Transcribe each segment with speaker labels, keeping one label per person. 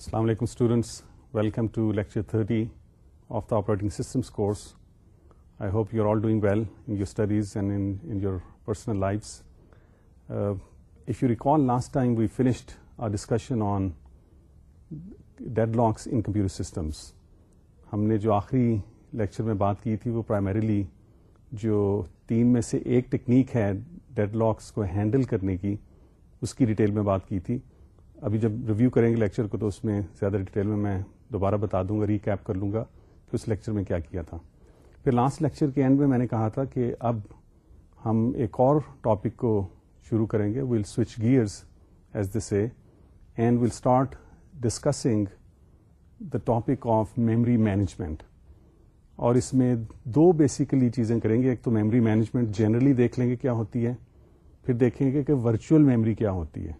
Speaker 1: السلام علیکم students welcome to lecture thirty of the operating systems course I hope you are all doing well in your studies and in your personal lives if you recall last time we finished a discussion on deadlocks in computer systems ہم نے جو آخری lecture میں بات کی تھی وہ primarily جو تین میں سے ایک ٹیکنیک ہے ڈیڈ لاکس کو ہینڈل کرنے کی اس کی ڈیٹیل میں بات کی تھی ابھی جب ریویو کریں گے لیکچر کو تو اس میں زیادہ ڈیٹیل میں میں دوبارہ بتا دوں گا ریکیپ کر لوں گا کہ اس لیکچر میں کیا کیا تھا۔ پھر لاسٹ لیکچر کے اینڈ میں میں نے کہا تھا کہ اب ہم ایک اور ٹاپک کو شروع کریں گے۔ We'll switch gears as this a and will start discussing the topic of memory management اور اس میں دو بیسیکلی چیزیں کریں گے۔ ایک تو میمری مینجمنٹ جنرلی دیکھ لیں گے کیا ہوتی ہے۔ پھر دیکھیں گے کہ ورچوئل میمری کیا ہوتی ہے۔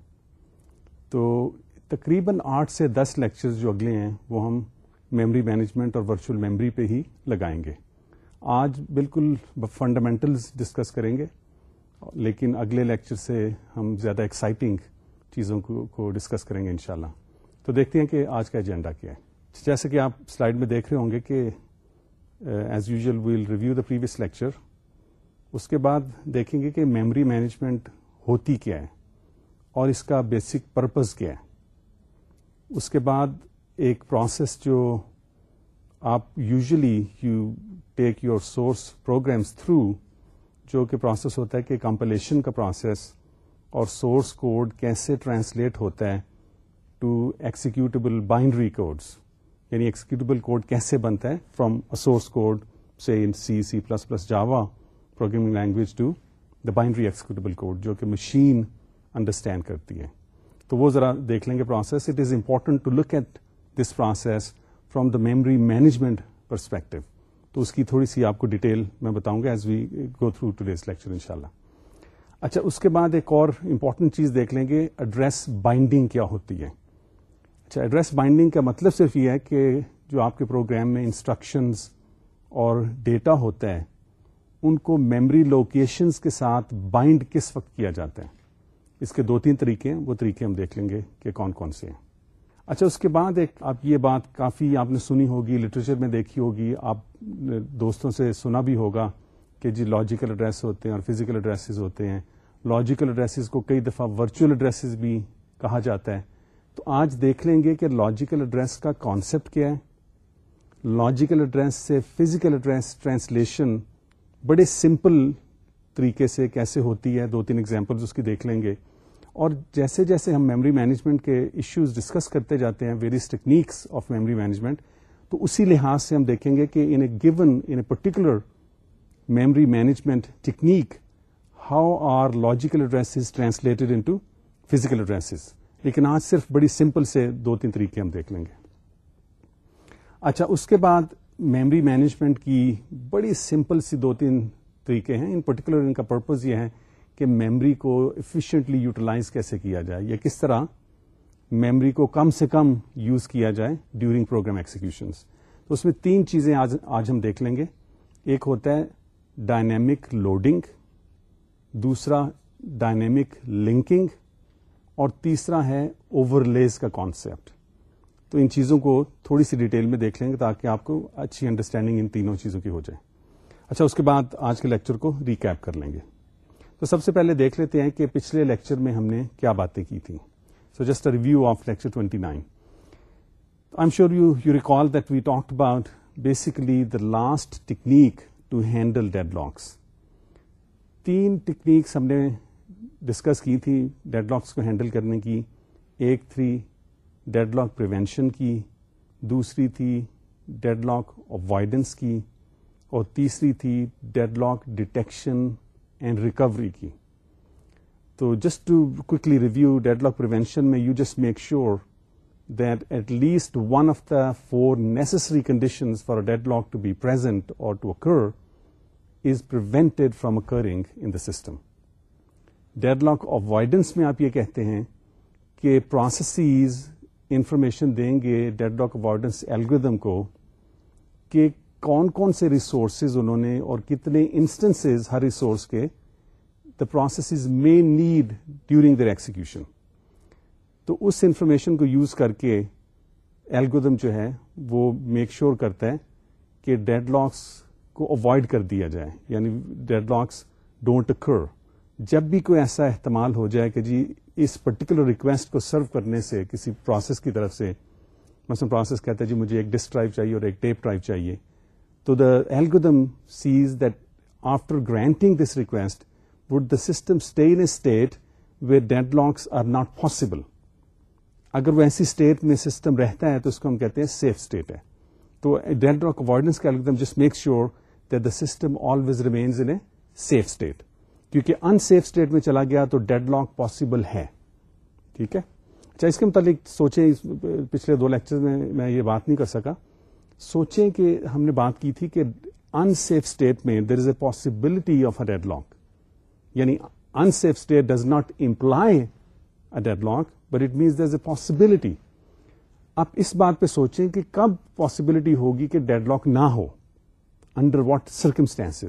Speaker 1: تو تقریباً آٹھ سے دس لیکچرز جو اگلے ہیں، وہ ہم میمری مینجمنٹ اور ورچوئل میمری پہ ہی لگائیں گے۔ آج بالکل فنڈامنٹلز ڈسکس کریں گے، لیکن اگلے لیکچر سے ہم زیادہ ایکسائٹنگ چیزوں کو ڈسکس کریں گے انشاءاللہ۔ تو دیکھتے ہیں کہ آج کا ایجنڈا کیا ہے۔ جیسے کہ آپ سلائڈ میں دیکھ رہے ہوں گے کہ as usual well review the previous lecture اس کے بعد دیکھیں گے کہ میموری مینجمنٹ ہوتی کیا ہے۔ اور اس کا بیسک پرپز کیا ہے؟ اس کے بعد ایک پروسیس جو آپ usually you take your source programs through جو کہ پروسیس ہوتا ہے کہ کمپلیشن کا پروسیس اور سورس کوڈ کیسے ٹرانسلیٹ ہوتا ہے ٹو ایکسیکیوٹیبل بائنڈری کوڈس یعنی ایکسیکیوٹیبل کوڈ کیسے بنتا ہے؟ فرام سورس کوڈ سے in C C plus plus Java programming language to the binary executable code جو کہ مشین انڈرسٹینڈ کرتی ہے تو وہ ذرا دیکھ لیں گے process it is important to look at this process from the memory management perspective تو اس کی تھوڑی سی آپ کو ڈیٹیل میں بتاؤں گا as we go through to these lecture ان شاء اللہ اچھا اس کے بعد ایک اور امپورٹنٹ چیز دیکھ لیں گے۔ ایڈریس بائنڈنگ کیا ہوتی ہے۔ اچھا ایڈریس بائنڈنگ کا مطلب صرف یہ ہے کہ جو آپ کے پروگرام میں انسٹرکشنز اور ڈیٹا ہوتا ہے، ان کو میمری لوکیشنز کے ساتھ بائنڈ کس وقت کیا جاتا ہے۔ اس کے دو تین طریقے ہیں، وہ طریقے ہم دیکھ لیں گے کہ کون کون سے ہیں۔ اچھا اس کے بعد ایک آپ یہ بات کافی آپ نے سنی ہوگی لٹریچر میں دیکھی ہوگی، آپ دوستوں سے سنا بھی ہوگا کہ جی لاجیکل ایڈریس ہوتے ہیں اور فزیکل ایڈریسز ہوتے ہیں۔ لاجیکل ایڈریسز کو کئی دفعہ ورچوئل ایڈریسز بھی کہا جاتا ہے۔ تو آج دیکھ لیں گے کہ لاجیکل ایڈریس کا کانسیپٹ کیا ہے۔ لاجیکل ایڈریس سے فزیکل ایڈریس ٹرانسلیشن بڑے سمپل طریقے سے کیسے ہوتی ہے؟ دو تین ایگزامپل اس کی دیکھ لیں گے۔ اور جیسے جیسے ہم میموری مینجمنٹ کے ایشوز ڈسکس کرتے جاتے ہیں various techniques of memory management تو اسی لحاظ سے ہم دیکھیں گے کہ in a given in a particular memory management technique how are logical address translated into physical addresses لیکن آج صرف بڑی سمپل سے دو تین طریقے ہم دیکھ لیں گے۔ اچھا اس کے بعد میموری مینجمنٹ کی بڑی سمپل سی دو تین طریقے ہیں۔ ان پرٹیکولر ان کا پرپز یہ ہے کہ میمری کو افیشینٹلی یوٹیلائز کیسے کیا جائے یا کس طرح میمری کو کم سے کم یوز کیا جائے ڈیورنگ پروگرام ایکسیکیوشنس تو اس میں تین چیزیں آج آج ہم دیکھ لیں گے. ایک ہوتا ہے ڈائنامک لوڈنگ دوسرا ڈائنامک لنکنگ اور تیسرا ہے اوور لیز کا کانسیپٹ تو ان چیزوں کو تھوڑی سی ڈیٹیل میں دیکھ لیں گے تاکہ آپ کو اچھی انڈرسٹینڈنگ ان تینوں چیزوں کی ہو جائے. اچھا اس کے بعد آج کے لیکچر کو ریکیپ کر لیں گے. تو سب سے پہلے دیکھ لیتے ہیں کہ پچھلے لیکچر میں ہم نے کیا باتیں کی تھیں۔ So just review of lecture twenty nine I am sure you you recall that we talk about basically the last technique to handle deadlocks تین ٹیکنیکس ہم نے ڈسکس کی تھی ڈیڈ لاکس کو ہینڈل کرنے کی، ایک تھی ڈیڈ لاک پریونشن کی، دوسری تھی ڈیڈ لاک اوائڈنس کی، اور تیسری تھی deadlock detection and recovery کی تو just to quickly review deadlock prevention میں you just make sure that at least one of the four necessary condition for deadlock to be present اور to occur is prevented from occurring in the system deadlock avoidance میں آپ یہ کہتے ہیں کہ processes information دیں گے dead lock avoidance algorithm کو کہ کون کون سے ریسورسز انہوں نے اور کتنے انسٹنس ہر ریسورس کے the process may need during their execution تو اس انفارمیشن کو یوز کر کے ایلگودم جو ہے وہ میک شیور کرتا ہے کہ ڈیڈ لاکس کو اوائڈ کر دیا جائے. یعنی ڈیڈ لاکس ڈونٹ اکر جب بھی کوئی ایسا احتمال ہو جائے کہ جی اس پرٹیکولر ریکویسٹ کو سرو کرنے سے کسی پروسیس کی طرف سے، مثلا پروسیس کہتا ہے جی مجھے ایک ڈسک ڈرائیو چاہیے اور ایک ٹیپ ڈرائیو چاہیے تو the algorithm says that after granting this request would the system stay in state where deadlocks are not possible اگر وہ ایسی اسٹیٹ میں سسٹم رہتا ہے تو اس کو ہم کہتے ہیں سیف اسٹیٹ ہے۔ تو ڈیڈ لاک اوائڈنس کا algorithm just make sure that the system always remains in a safe state کیونکہ ان سیف اسٹیٹ میں چلا گیا تو ڈیڈ لاک پاسبل ہے۔ ٹھیک ہے؟ اچھا اس کے متعلق سوچیں۔ پچھلے دو لیکچر میں میں یہ بات نہیں کر سکا۔ سوچیں کہ ہم نے بات کی تھی کہ ان سیف اسٹیٹ میں there is a possibility of a deadlock یعنی unsafe state does not imply a deadlock but it means there is a possibility آپ اس بات پہ سوچیں کہ کب پاسبلٹی ہوگی کہ ڈیڈ لاک نہ ہو؟ انڈر واٹ سرکمسٹانس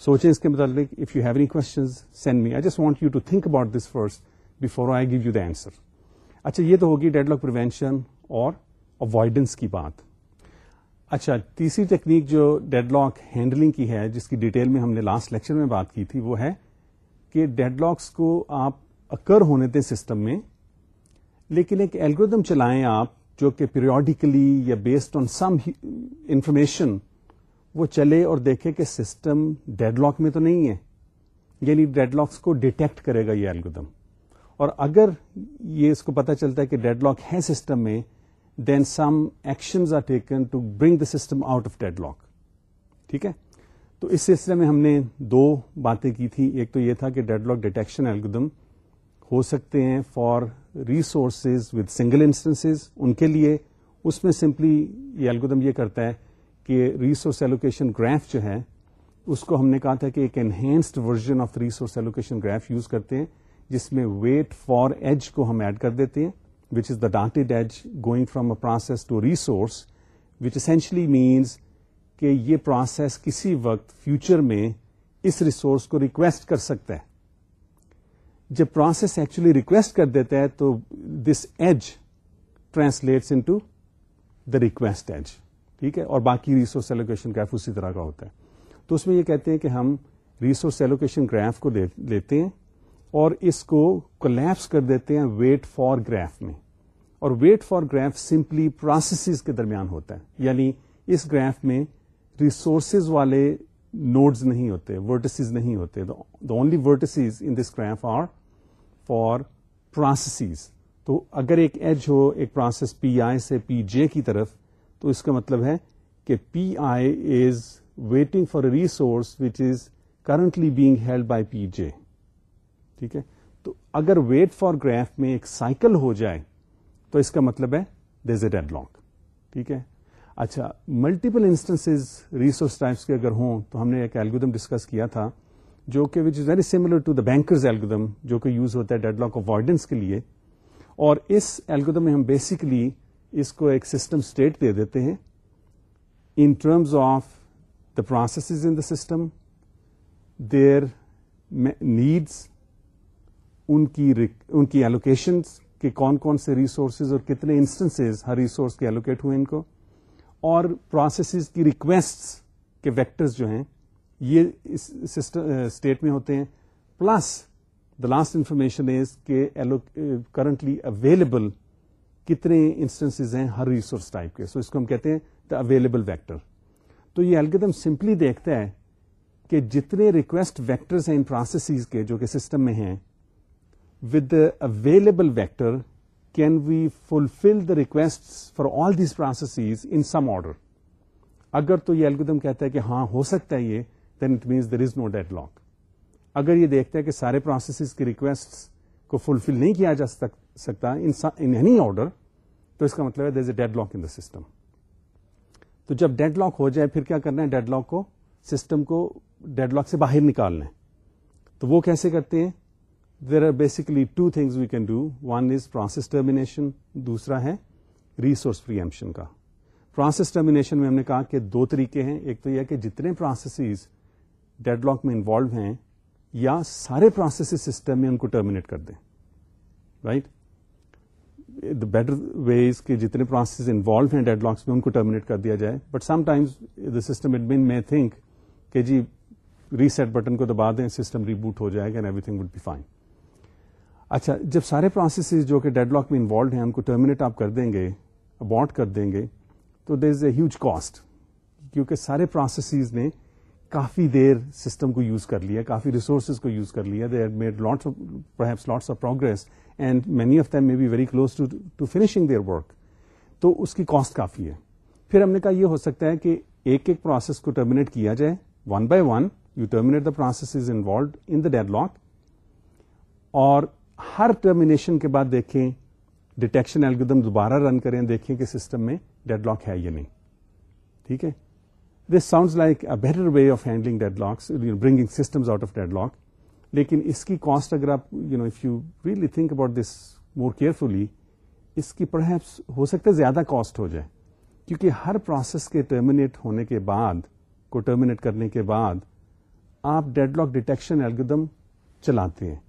Speaker 1: سوچیں اس کے متعلق if you have any question send me I just want you to think about this first before I give you the answer اچھا یہ تو ہوگی ڈیڈ لاک پروینشن اور اوائڈنس کی بات. اچھا تیسری ٹیکنیک جو ڈیڈ لاک ہینڈلنگ کی ہے، جس کی ڈیٹیل میں ہم نے لاسٹ لیکچر میں بات کی تھی، وہ ہے کہ ڈیڈ لاکس کو آپ اکر ہونے دیں سسٹم میں، لیکن ایک ایلگودم چلائیں آپ جو کہ پیریوڈیکلی یا بیسڈ آن سم انفارمیشن وہ چلے اور دیکھے کہ سسٹم ڈیڈ لاک میں تو نہیں ہے۔ یعنی ڈیڈ لاکس کو ڈیٹیکٹ کرے گا یہ ایلگودم اور اگر یہ اس کو پتا چلتا ہے کہ ڈیڈ لاک ہے سسٹم میں then some actions are taken to bring the system out of deadlock ٹھیک ہے؟ تو اس سلسلے میں ہم نے دو باتیں کی تھی ایک تو یہ تھا کہ ڈیڈ لاک ڈیٹیکشن ایلگودم ہو سکتے ہیں for resources with single instance ان کے لیے اس میں سمپلی یہ الگودم یہ کرتا ہے کہ ریسورس ایلوکیشن گراف جو ہے، اس کو ہم نے کہا تھا کہ ایک enhanced version of resource allocation graph use کرتے ہیں، جس میں ویٹ فار ایج کو ہم ایڈ کر دیتے ہیں۔ Which is the ڈانٹیڈ edge going from a process to resource which essentially means کہ یہ پروسیس کسی وقت فیوچر میں اس ریسورس کو ریکویسٹ کر سکتا ہے۔ جب پروسیس ایکچولی ریکویسٹ کر دیتا ہے تو دس edge translates in to the request edge ٹھیک ہے؟ اور باقی ریسورس ایلوکیشن گراف اسی طرح کا ہوتا ہے۔ تو اس میں یہ کہتے ہیں کہ ہم ریسورس ایلوکیشن گراف کو لیتے ہیں۔ اور اس کو کولیپس کر دیتے ہیں ویٹ فار گراف میں۔ اور wait for graph simply processes کے درمیان ہوتا ہے۔ یعنی اس گراف میں ریسورسز والے نوڈز نہیں ہوتے ورٹسز نہیں ہوتے۔ The only vertices in this graph are for processes تو اگر ایک ایج ہو، ایک پروسیس پی آئی سے پی جے کی طرف، تو اس کا مطلب ہے کہ P I is waiting for a resource which is currently being held by P J ٹھیک ہے؟ تو اگر ویٹ فار گراف میں ایک سائیکل ہو جائے، تو اس کا مطلب ہے دز اے ڈیڈ لاک ٹھیک ہے؟ اچھا ملٹیپل انسٹنس ریسورس ٹائپس کے اگر ہوں، تو ہم نے ایک ایلگودم ڈسکس کیا تھا، جو کہ which is very similar to the banker's algorithm جو کہ یوز ہوتا ہے ڈیڈ لاک اوائڈنس کے لیے۔ اور اس ایلگودم میں ہم بیسکلی اس کو ایک سسٹم اسٹیٹ دے دیتے ہیں in terms of the processes in the system their needs ان کی ان کی ایلوکیشنس کہ کون کون سے ریسورسز اور کتنے انسٹنس ہر ریسورس کے ایلوکیٹ ہوئے ان کو اور پروسیسز کی ریکویسٹ کے ویکٹرز جو ہیں یہ اسٹیٹ uh, میں ہوتے ہیں plus the last information is کہ کرنٹلی اویلیبل uh, کتنے انسٹنس ہیں ہر ریسورس ٹائپ کے سو اس کو ہم کہتے ہیں دا اویلیبل ویکٹر تو یہ الگدم سمپلی دیکھتا ہے کہ جتنے ریکویسٹ ویکٹرز ہیں ان پروسیسز کے جو کہ سسٹم میں ہیں with available vector can we fulfil the request for all these processes in some order اگر تو یہ الگودم کہتا ہے کہ ہاں ہو سکتا ہے یہ then it means there is no deadlock اگر یہ دیکھتا ہے کہ سارے پروسیسز کی ریکویسٹ کو فلفل نہیں کیا جا سکتا ان اینی آرڈر تو اس کا مطلب ہے there is a deadlock in the system تو جب ڈیڈ لاک ہو جائے، پھر کیا کرنا ہے؟ ڈیڈ لاک کو سسٹم کو ڈیڈ لاک سے باہر نکالنا ہے۔ تو وہ کیسے کرتے ہیں؟ There are basically two things we can do one is process termination دوسرا ہے ریسورس پریمپشن کا پروسیس ٹرمینیشن میں ہم نے کہا کہ دو طریقے ہیں. ایک تو یہ کہ جتنے پروسیسز ڈیڈ لاک میں انوالو ہیں یا سارے پروسیس سسٹم میں ان کو ٹرمینیٹ کر دیں. رائٹ دا بیٹر ویز کہ جتنے پروسیس انوالو ہیں ڈیڈ لاکس میں ان کو ٹرمینیٹ کر دیا جائے. But sometimes the system admin میں تھنک کہ جی ریسیٹ بٹن کو دبا دیں سسٹم ریبوٹ ہو جائے گا everything would be fine اچھا جب سارے پروسیسز جو کہ ڈیڈ لاک میں انوالوڈ ہیں ان کو ٹرمینیٹ آپ کر دیں گے اباٹ کر دیں گے، تو دیر از اے ہیوج کاسٹ کیونکہ سارے پروسیسز نے کافی دیر سسٹم کو یوز کر لیا، کافی ریسورسز کو یوز کر لیا. They made lots perhaps lots of progress and many of them may be very close to finishing their work تو اس کی کاسٹ کافی ہے۔ پھر ہم نے کہا یہ ہو سکتا ہے کہ ایک ایک پروسیس کو ٹرمینیٹ کیا جائے one by one you terminate the processes involved in the deadlock اور ہر ٹرمینیشن کے بعد دیکھیں ڈیٹیکشن ایلگودم دوبارہ رن کریں، دیکھیں کہ سسٹم میں ڈیڈ لاک ہے یا نہیں۔ ٹھیک ہے؟ This sound like a better way of handling deadlocks bringing systems out of deadlock لیکن اس کی کاسٹ اگر آپ you know if you really think about this more carefully اس کی پرہیپس ہو سکتا ہے زیادہ کاسٹ ہو جائے۔ کیونکہ ہر پروسیس کے ٹرمینیٹ ہونے کے بعد، کو ٹرمینیٹ کرنے کے بعد، آپ ڈیڈ لاک ڈیٹیکشن ایلگدم چلاتے ہیں۔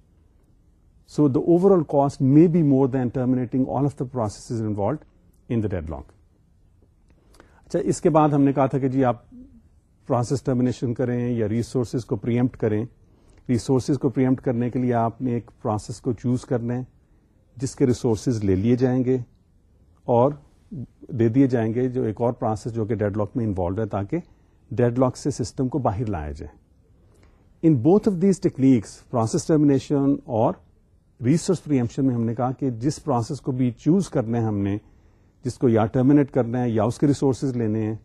Speaker 1: So the overall cost may be more than terminating all of the process involved in the deadlock اچھا اس کے بعد ہم نے کہا تھا کہ جی آپ پروسیس ٹرمینیشن کریں یا ریسورسز کو پریمپٹ کریں۔ ریسورسز کو پریمپٹ کرنے کے لیے آپ نے ایک پروسیس کو چوز کرنا ہے، جس کے ریسورسز لے لیے جائیں گے اور دے دیے جائیں گے جو ایک اور پروسیس جو کہ ڈیڈ لاک میں انوالو ہے، تاکہ ڈیڈ لاک سے سسٹم کو باہر لایا جائے۔ In both of these techniques process termination اور ریسورس پریمپشن میں ہم نے کہا کہ جس پروسیس کو بھی چوز کرنا ہے ہم نے، جس کو یا ٹرمینیٹ کرنا ہے یا اس کے ریسورسز لینے ہیں،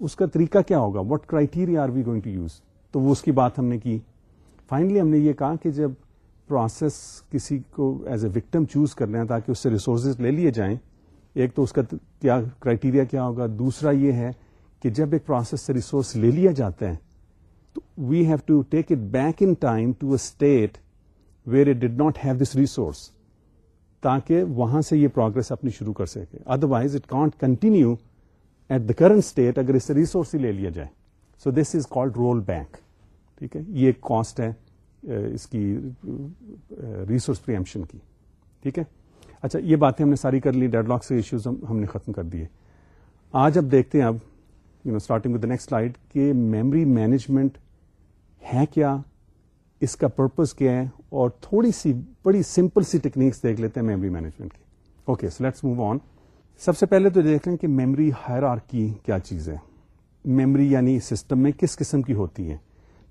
Speaker 1: اس کا طریقہ کیا ہوگا؟ What criteria are we going to use تو وہ اس کی بات ہم نے کی۔ فائنلی ہم نے یہ کہا کہ جب پروسیس کسی کو ایز اے وکٹم چوز کرنا ہے تاکہ اس سے ریسورسز لے لیے جائیں، ایک تو اس کا کیا کرائٹیریا کیا ہوگا؟ دوسرا یہ ہے کہ جب ایک پروسیس سے ریسورس لے لیا جاتا ہے، تو we have to take it back in time to a state where it did not have this resource تاکہ وہاں سے یہ پروگرس اپنی شروع کر سکے۔ Otherwise it can't continue at the current state اگر اس سے ریسورس ہی لے لیا جائے۔ So this is called rollback ٹھیک ہے؟ یہ ایک کاسٹ ہے اس کی ریسورس پریمپشن کی۔ ٹھیک ہے؟ اچھا یہ باتیں ہم نے ساری کر لی ڈیڈ لاک سے ایشوز ہم نے ختم کر دیے۔ آج اب دیکھتے ہیں، اب you know starting with the next slide کہ میمری مینجمنٹ ہے کیا؟ اس کا پرپز کیا ہے؟ اور تھوڑی سی بڑی سمپل سی ٹیکنیکس دیکھ لیتے ہیں میمری مینجمنٹ کی۔ Okay so let's move on سب سے پہلے تو دیکھ لیں کہ میمری ہائر آر کی کیا چیز ہے میمری یعنی سسٹم میں کس قسم کی ہوتی ہے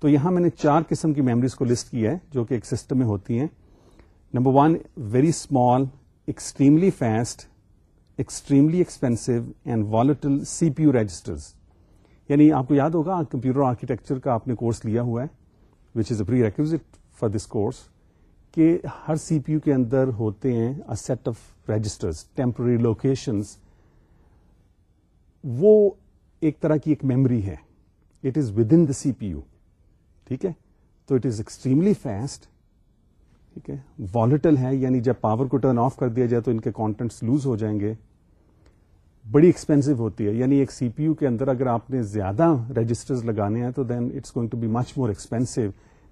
Speaker 1: تو یہاں میں نے چار قسم کی میمریز کو لسٹ کیا ہے جو کہ ایک سسٹم میں ہوتی ہیں۔ Number one very small extremely fast extremely expensive and volatile C P U registers یعنی آپ کو یاد ہوگا کمپیوٹر آرکیٹیکچر کا آپ نے کورس لیا ہوا ہے which is a prerequisite for this course کہ ہر سی پی یو کے اندر ہوتے ہیں set of registers temporary locations وہ ایک طرح کی ایک میمری ہے. It is within the C P U ٹھیک ہے؟ تو اٹ از ایکسٹریملی فاسٹ ٹھیک ہے؟ والٹل ہے یعنی جب پاور کو ٹرن آف کر دیا جائے تو ان کے کانٹینٹس لوز ہو جائیں گے. بڑی ایکسپینسو ہوتی ہے. یعنی ایک سی پی یو کے اندر اگر آپ نے زیادہ رجسٹرز لگانے ہیں تو then it's going to be much more expensive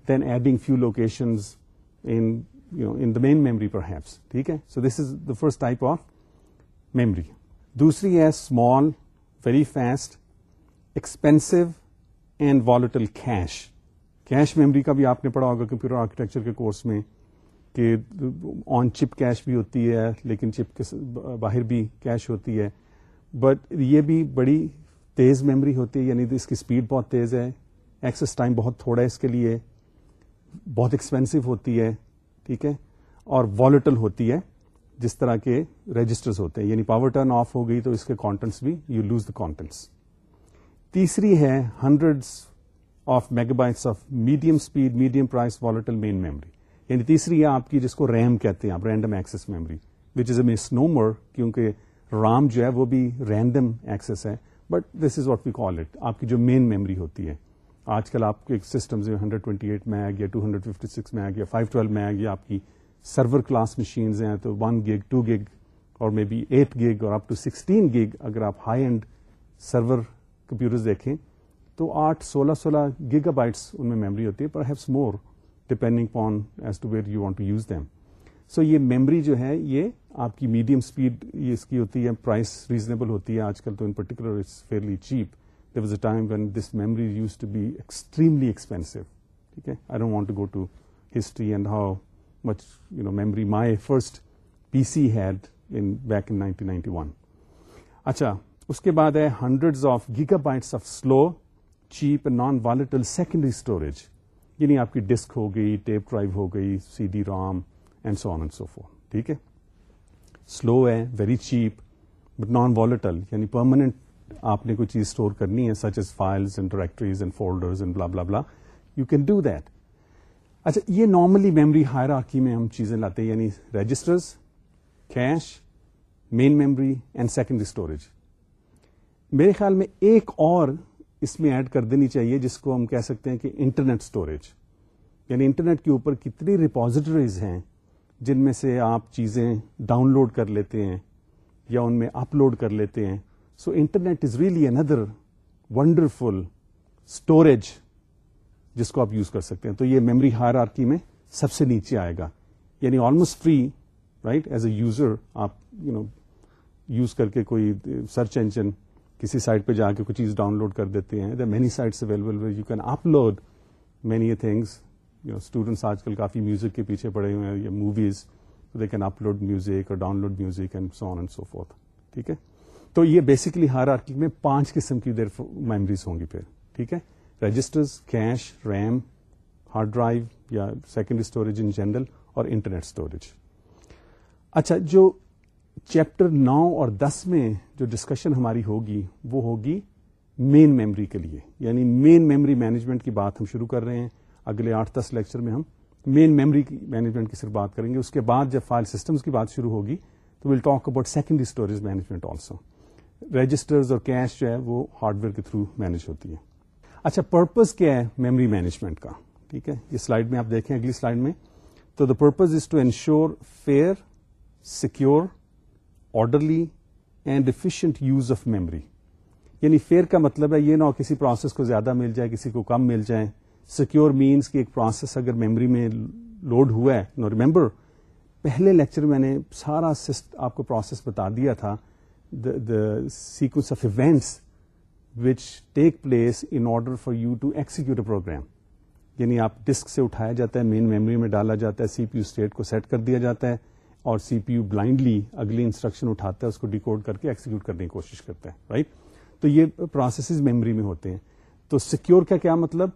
Speaker 1: than adding few locations in the main memory perhaps ٹھیک ہے so this is the first type of memory دوسری ہے small very fast expensive and volatile cache cache memory کا بھی آپ نے پڑھا ہوگا کمپیوٹر آرکیٹیکچر کے کورس میں کہ آن چپ کیش بھی ہوتی ہے لیکن چپ کے باہر بھی کیش ہوتی ہے بٹ یہ بھی بڑی تیز میموری ہوتی ہے یعنی اس کی اسپیڈ بہت تیز ہے ایکسس ٹائم بہت تھوڑا ہے اس کے لیے بہت ایکسپینسو ہوتی ہے، ٹھیک ہے؟ اور والیٹل ہوتی ہے، جس طرح کے رجسٹرز ہوتے ہیں یعنی پاور ٹرن آف ہو گئی تو اس کے کانٹینٹس بھی یو لوز دا کانٹینٹس تیسری ہے hundred of megabytes of medium speed medium price volatile main memory یعنی تیسری ہے آپ کی جس کو ریم کہتے ہیں، آپ random access memory which is a misnomer کیونکہ رام جو ہے وہ بھی رینڈم ایکسس ہے but this is what we call it آپ کی جو مین میموری ہوتی ہے آج کل آپ کے سسٹم ہنڈریڈ ٹوئنٹی ایٹ میں آ گیا، ٹو ہنڈریڈ ففٹی سکس میں آ گیا، فائیو ٹویلو میں آ گیا، آپ کی سرور کلاس مشینز ہیں تو ون گیگ، ٹو گیگ اور مے بی ایٹ گیگ اور اپ ٹو سکسٹین گیگ اگر آپ ہائی اینڈ سرور کمپیوٹر دیکھیں تو آٹھ سولہ سولہ گیگا بائٹس ان میں میموری ہوتی ہے perhaps more depending upon as to where you want to use them so یہ میمری جو ہے، یہ آپ کی میڈیم اسپیڈ یہ اس کی ہوتی ہے پرائز ریزنیبل ہوتی ہے آج کل تو in particular it's fairly cheap there was a time when this memory used to be extremely expensive ٹھیک ہے I don't want to go to history and how much you know memory my first P C had in back in nineteen ninety one اچھا اس کے بعد ہے hundred of gigabytes of slow cheap non volatile secondary storage یعنی آپ کی disk ہو گئی tape drive ہو گئی C D ROM and so on and so forth ٹھیک ہے سلو ہے very cheap but non volatile یعنی پرماننٹ آپ نے کوئی چیز اسٹور کرنی ہے such as files and directories and folders and blah blah blah you can do that اچھا یہ نارملی میمری ہائر آرکی میں ہم چیزیں لاتے ہیں یعنی registers cache main memory and secondary storage میرے خیال میں ایک اور اس میں ایڈ کر دینی چاہیے، جس کو ہم کہہ سکتے ہیں کہ انٹرنیٹ اسٹوریج یعنی انٹرنیٹ کے اوپر کتنی ریپوزیٹریز ہیں جن میں سے آپ چیزیں ڈاؤن لوڈ کر لیتے ہیں یا ان میں اپلوڈ کر لیتے ہیں. So internet is really another wonderful storage جس کو آپ یوز کر سکتے ہیں۔ تو یہ میمری ہائر آرکی میں سب سے نیچے آئے گا۔ یعنی almost free right as a user آپ یو نو یوز کر کے کوئی سرچ انجن کسی سائٹ پہ جا کے کوئی چیز ڈاؤن لوڈ کر دیتے ہیں۔ Many sites available you can upload many things you know students آج کل کافی میوزک کے پیچھے پڑے ہوئے ہیں یا movies they can upload music اور download music and so on and so forth ٹھیک ہے؟ تو یہ بیسکلی ہر آرکی میں پانچ قسم کی دیر میمریز ہوں گی پھر، ٹھیک ہے؟ Registers cache RAM hard drive یا سیکنڈری اسٹوریج ان جنرل اور انٹرنیٹ اسٹوریج اچھا جو چیپٹر نو اور دس میں جو ڈسکشن ہماری ہوگی، وہ ہوگی مین میموری کے لیے. یعنی مین میموری مینجمنٹ کی بات ہم شروع کر رہے ہیں. اگلے آٹھ دس لیکچر میں ہم مین میموری مینجمنٹ کی صرف بات کریں گے. اس کے بعد جب فائل سسٹمز کی بات شروع ہوگی، تو will talk about secondary storage management also registers اور کیش جو ہے وہ ہارڈ ویئر کے تھرو مینج ہوتی ہے اچھا پرپز کیا ہے میموری مینجمنٹ کا؟ ٹھیک ہے، یہ سلائڈ میں آپ دیکھیں اگلی سلائڈ میں۔ تو the purpose is to ensure fair secure orderly and efficient use of memory یعنی فیئر کا مطلب ہے یہ نہ ہو کسی پروسیس کو زیادہ مل جائے، کسی کو کم مل جائے۔ سیکور مینس کہ ایک پروسیس اگر میموری میں لوڈ ہوا ہے نو ریمبر پہلے لیکچر میں نے سارا آپ کو پروسیس بتا دیا تھا۔ Sequence of events which take place in order for you to execute a program یعنی آپ ڈسک سے اٹھایا جاتا ہے مین میموری میں ڈالا جاتا ہے، سی پی یو اسٹیٹ کو سیٹ کر دیا جاتا ہے اور سی پی یو بلائنڈلی اگلی انسٹرکشن اٹھاتا ہے، اس کو ڈیکوڈ کر کے ایکسیکیوٹ کرنے کی کوشش کرتا ہے رائٹ تو یہ پروسیسز میموری میں ہوتے ہیں۔ تو سیکیور کا کیا مطلب؟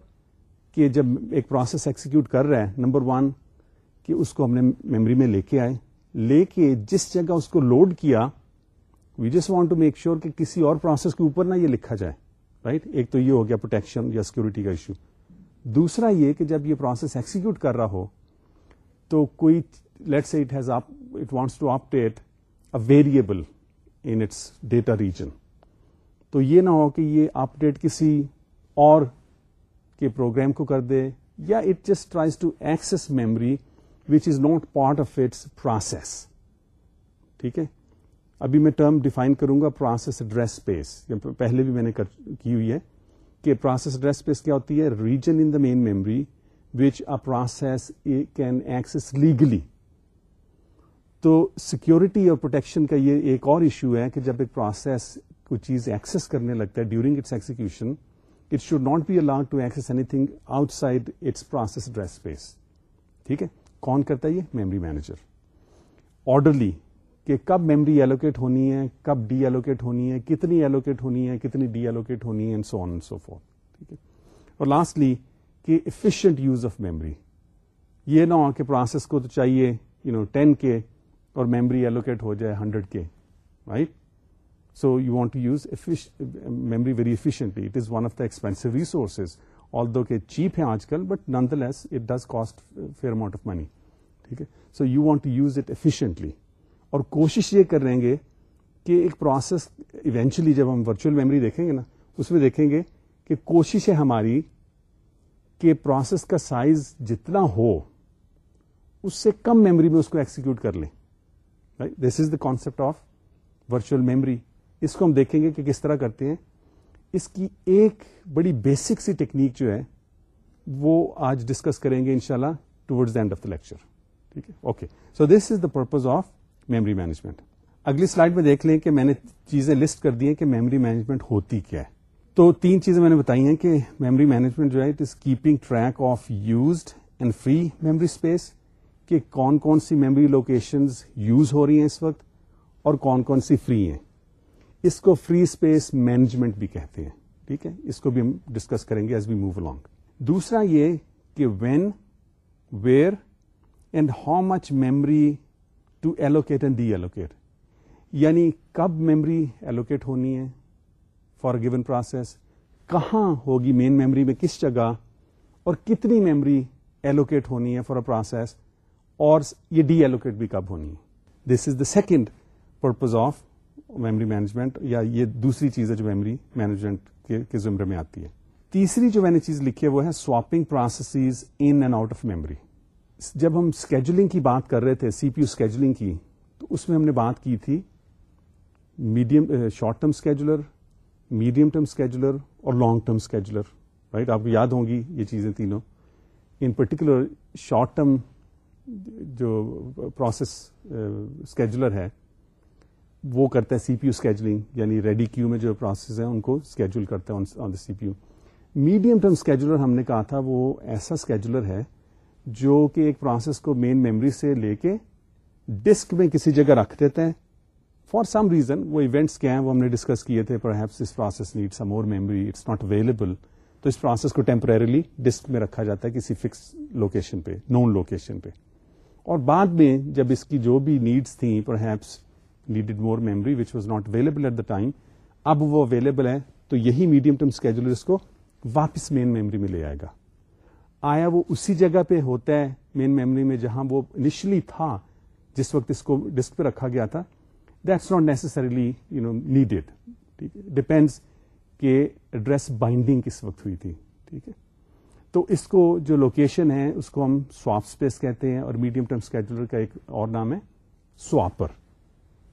Speaker 1: کہ جب ایک پروسیس ایکسیکیوٹ کر رہا ہے نمبر ون کہ اس کو ہم نے میموری میں لے کے آئے۔ لے کے جس جگہ اس کو لوڈ کیا we just want to make sure کہ کسی اور پروسیس کے اوپر نہ یہ لکھا جائے رائٹ right? ایک تو یہ ہو گیا پروٹیکشن یا سیکورٹی کا ایشو دوسرا یہ کہ جب یہ پروسیس ایکسیکیوٹ کر رہا ہو، تو کوئی لیٹ سے it has it wants to update a variable in its data region تو یہ نہ ہو کہ یہ اپڈیٹ کسی اور کے پروگرام کو کر دے، یا it just tries to access memory which is not part of its process ٹھیک ہے؟ ابھی میں ٹرم ڈیفائن کروں گا پروسیس ایڈریس اسپیس پہلے بھی میں نے کی ہوئی ہے کہ پروسیس ایڈریس اسپیس کیا ہوتی ہے؟ Region in the main memory which a process can access legally تو سیکورٹی اور پروٹیکشن کا یہ ایک اور ایشو ہے کہ جب ایک پروسیس کوئی چیز ایکسس کرنے لگتا ہے during its execution it should not be allowed to access anything outside its process address space ٹھیک ہے؟ کون کرتا ہے یہ؟ میموری مینیجر آرڈرلی کہ کب میموری ایلوکیٹ ہونی ہے، کب ڈی ایلوکیٹ ہونی ہے، کتنی ایلوکیٹ ہونی ہے، کتنی ڈی ایلوکیٹ ہونی ہے سو آن سو فور ٹھیک ہے؟ اور لاسٹلی کہ افیشینٹ یوز آف میموری یہ نہ ہو کہ پروسیس کو تو چاہیے یو نو ٹین کے اور میموری ایلوکیٹ ہو جائے ہنڈریڈ کے right so you want to use memory very efficiently it is one of the expensive resources although کہ چیپ ہے آج کل but nonetheless it does cost fair amount of money ٹھیک ہے؟ So you want to use it efficiently اور کوشش یہ کر رہیں گے کہ ایک پروسیس ایونچولی جب ہم ورچوئل میموری دیکھیں گے نا، اس میں دیکھیں گے کہ کوشش ہے ہماری کہ پروسیس کا سائز جتنا ہو، اس سے کم میموری میں اس کو ایکسیکیوٹ کر لیں۔ This is the concept of virtual memory اس کو ہم دیکھیں گے کہ کس طرح کرتے ہیں۔ اس کی ایک بڑی بیسک سی ٹیکنیک جو ہے، وہ آج ڈسکس کریں گے انشاءاللہ شاء اللہ the end of the lecture ٹھیک ہے؟ Okay so this is the purpose of memory management. اگلی سلائڈ میں دیکھ لیں کہ میں نے چیزیں لسٹ کر دی ہیں کہ میموری مینجمنٹ ہوتی کیا ہے۔ تو تین چیزیں میں نے بتائی ہیں کہ میموری مینجمنٹ جو ہے it is keeping track of used and free memory space کہ کون کون سی میموری لوکیشنز یوز ہو رہی ہیں اس وقت اور کون کون سی فری ہیں۔ اس کو فری اسپیس مینجمنٹ بھی کہتے ہیں۔ ٹھیک ہے؟ اس کو بھی ہم ڈسکس کریں گے ایز وی موو along دوسرا یہ کہ when where and how much memory to allocate and deallocate یعنی کب میمری ایلوکیٹ ہونی ہے فار گیون پروسیس کہاں ہوگی مین میمری میں کس جگہ، اور کتنی میمری ایلوکیٹ ہونی ہے فار اے پروسیس اور یہ ڈی ایلوکیٹ بھی کب ہونی ہے. This is the second purpose of memory management یا یہ دوسری چیز ہے جو میموری مینجمنٹ کے زمرے میں آتی ہے. تیسری جو میں نے چیز لکھی ہے وہ ہے swapping processes in and out of memory جب ہم اسکیجولنگ کی بات کر رہے تھے سی پی یو اسکیجولنگ کی، تو اس میں ہم نے بات کی تھی medium short term scheduler medium term scheduler اور لانگ ٹرم اسکیجولر رائٹ آپ کو یاد ہوں گی یہ چیزیں تینوں۔ ان پرٹیکولر شارٹ ٹرم جو پروسیس اسکیجولر ہے، وہ کرتا ہے سی پی یو اسکیجولنگ یعنی ریڈی کیو میں جو پروسیس ہیں، ان کو اسکیجول کرتا ہے on the C P U medium term scheduler ہم نے کہا تھا، وہ ایسا اسکیجولر ہے جو کہ ایک پروسیس کو مین میموری سے لے کے ڈسک میں کسی جگہ رکھ دیتے ہیں. فار سم ریزن وہ ایونٹس کیا ہیں وہ ہم نے ڈسکس کیے تھے. Perhaps us process need some more memory it's not available تو اس پروسیس کو ٹیمپرریلی ڈسک میں رکھا جاتا ہے کسی فکس لوکیشن پہ نون لوکیشن پہ. اور بعد میں جب اس کی جو بھی نیڈس تھیں perhaps needed more memory which was not available at the time اب وہ اویلیبل ہے تو یہی میڈیم ٹرم اسکیجولر اس کو واپس مین میموری میں لے آئے گا. آیا وہ اسی جگہ پہ ہوتا ہے مین میموری میں جہاں وہ انیشلی تھا، جس وقت اس کو ڈسک پہ رکھا گیا تھا؟ That's not necessarily you know needed ٹھیک ہے؟ ڈپینڈس کہ ایڈریس بائنڈنگ کس وقت ہوئی تھی، ٹھیک ہے؟ تو اس کو جو لوکیشن ہے، اس کو ہم سواپ اسپیس کہتے ہیں اور میڈیم ٹرم اسکیجولر کا ایک اور نام ہے سواپر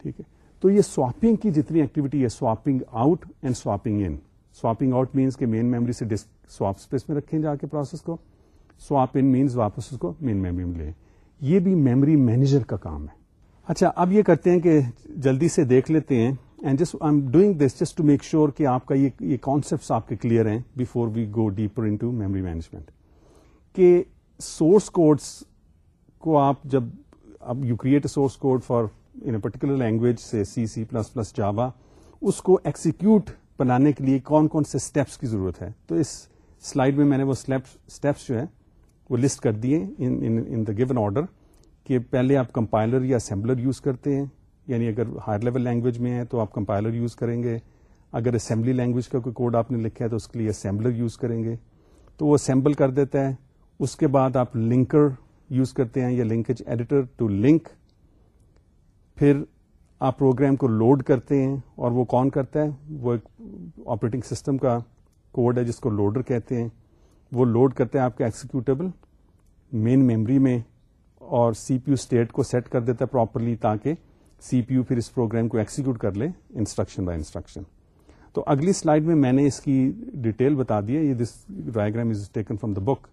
Speaker 1: ٹھیک ہے؟ تو یہ سواپنگ کی جتنی ایکٹیویٹی ہے swapping out and swapping in swapping out means کہ مین میموری سے ڈسک سواپ اسپیس میں رکھیں جا کے پروسیس کو۔ سواپ ان مینس واپس اس کو مین میموری میں لیں یہ بھی میموری مینیجر کا کام ہے۔ اچھا اب یہ کرتے ہیں کہ جلدی سے دیکھ لیتے ہیں۔ And just I am doing this just to make sure کہ آپ کا یہ کانسپٹ آپ کے کلیئر ہیں before we go deeper into memory management کہ سورس کوڈس کو آپ جب، اب you create a source code for in a particular language سے سی سی پلس پلس جاوا اس کو ایکسیکیوٹ بنانے کے لیے کون کون سے اسٹیپس کی ضرورت ہے۔ تو اس سلائڈ میں میں نے وہ اسٹیپس جو ہے وہ لسٹ کر دیے ان دا گیون آرڈر کہ پہلے آپ کمپائلر یا اسمبلر یوز کرتے ہیں یعنی اگر ہائر لیول لینگویج میں ہے تو آپ کمپائلر یوز کریں گے، اگر اسمبلی لینگویج کا کوئی کوڈ آپ نے لکھا ہے تو اس کے لیے اسمبلر یوز کریں گے۔ تو وہ اسمبل کر دیتا ہے، اس کے بعد آپ لنکر یوز کرتے ہیں یا لنکج ایڈیٹر ٹو لنک پھر آپ پروگرام کو لوڈ کرتے ہیں اور وہ کون کرتا ہے؟ وہ ایک آپریٹنگ سسٹم کا کوڈ ہے جس کو لوڈر کہتے ہیں۔ وہ لوڈ کرتے ہیں آپ کا ایکسیکیوٹیبل مین میموری میں اور سی پی یو اسٹیٹ کو سیٹ کر دیتا ہے پراپرلی تاکہ سی پی یو پھر اس پروگرام کو ایکسیکیوٹ کر لے انسٹرکشن بائی انسٹرکشن تو اگلی سلائڈ میں میں نے اس کی ڈیٹیل بتا دی ہے، یہ this diagram is taken from the book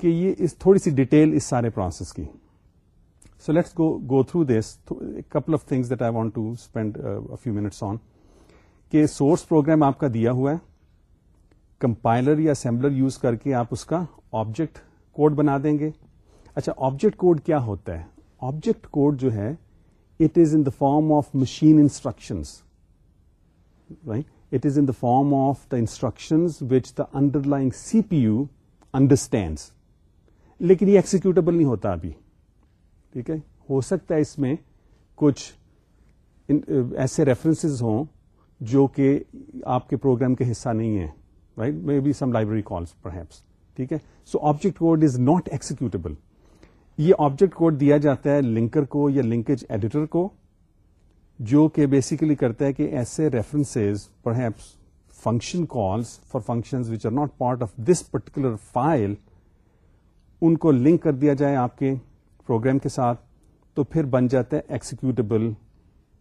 Speaker 1: کہ یہ اس تھوڑی سی ڈیٹیل اس سارے پروسیس کی. So let's go go through this couple of things that I want to spend few minutes on کہ سورس پروگرام آپ کا دیا ہوا ہے کمپائلر یا اسمبلر یوز کر کے آپ اس کا آبجیکٹ کوڈ بنا دیں گے۔ اچھا آبجیکٹ کوڈ کیا ہوتا ہے؟ آبجیکٹ کوڈ جو ہے it is in the form of machine instructions right it is in the form of the instructions which the underlying C P U understands لیکن یہ ایکسیکیوٹیبل نہیں ہوتا ابھی۔ ٹھیک ہے؟ ہو سکتا ہے اس میں کچھ ایسے ریفرنسز ہوں جو کہ آپ کے پروگرام کے حصہ نہیں ہیں۔ Right may be some library calls perhaps ٹھیک ہے so object code is not executable یہ آبجیکٹ کوڈ دیا جاتا ہے لنکر کو یا لنکج ایڈیٹر کو جو کہ بیسیکلی کرتا ہے کہ ایسے references per happens function calls for function which are not part of this particular file ان کو لنک کر دیا جائے آپ کے پروگرام کے ساتھ تو پھر بن جاتا ہے ایکسیکیوٹیبل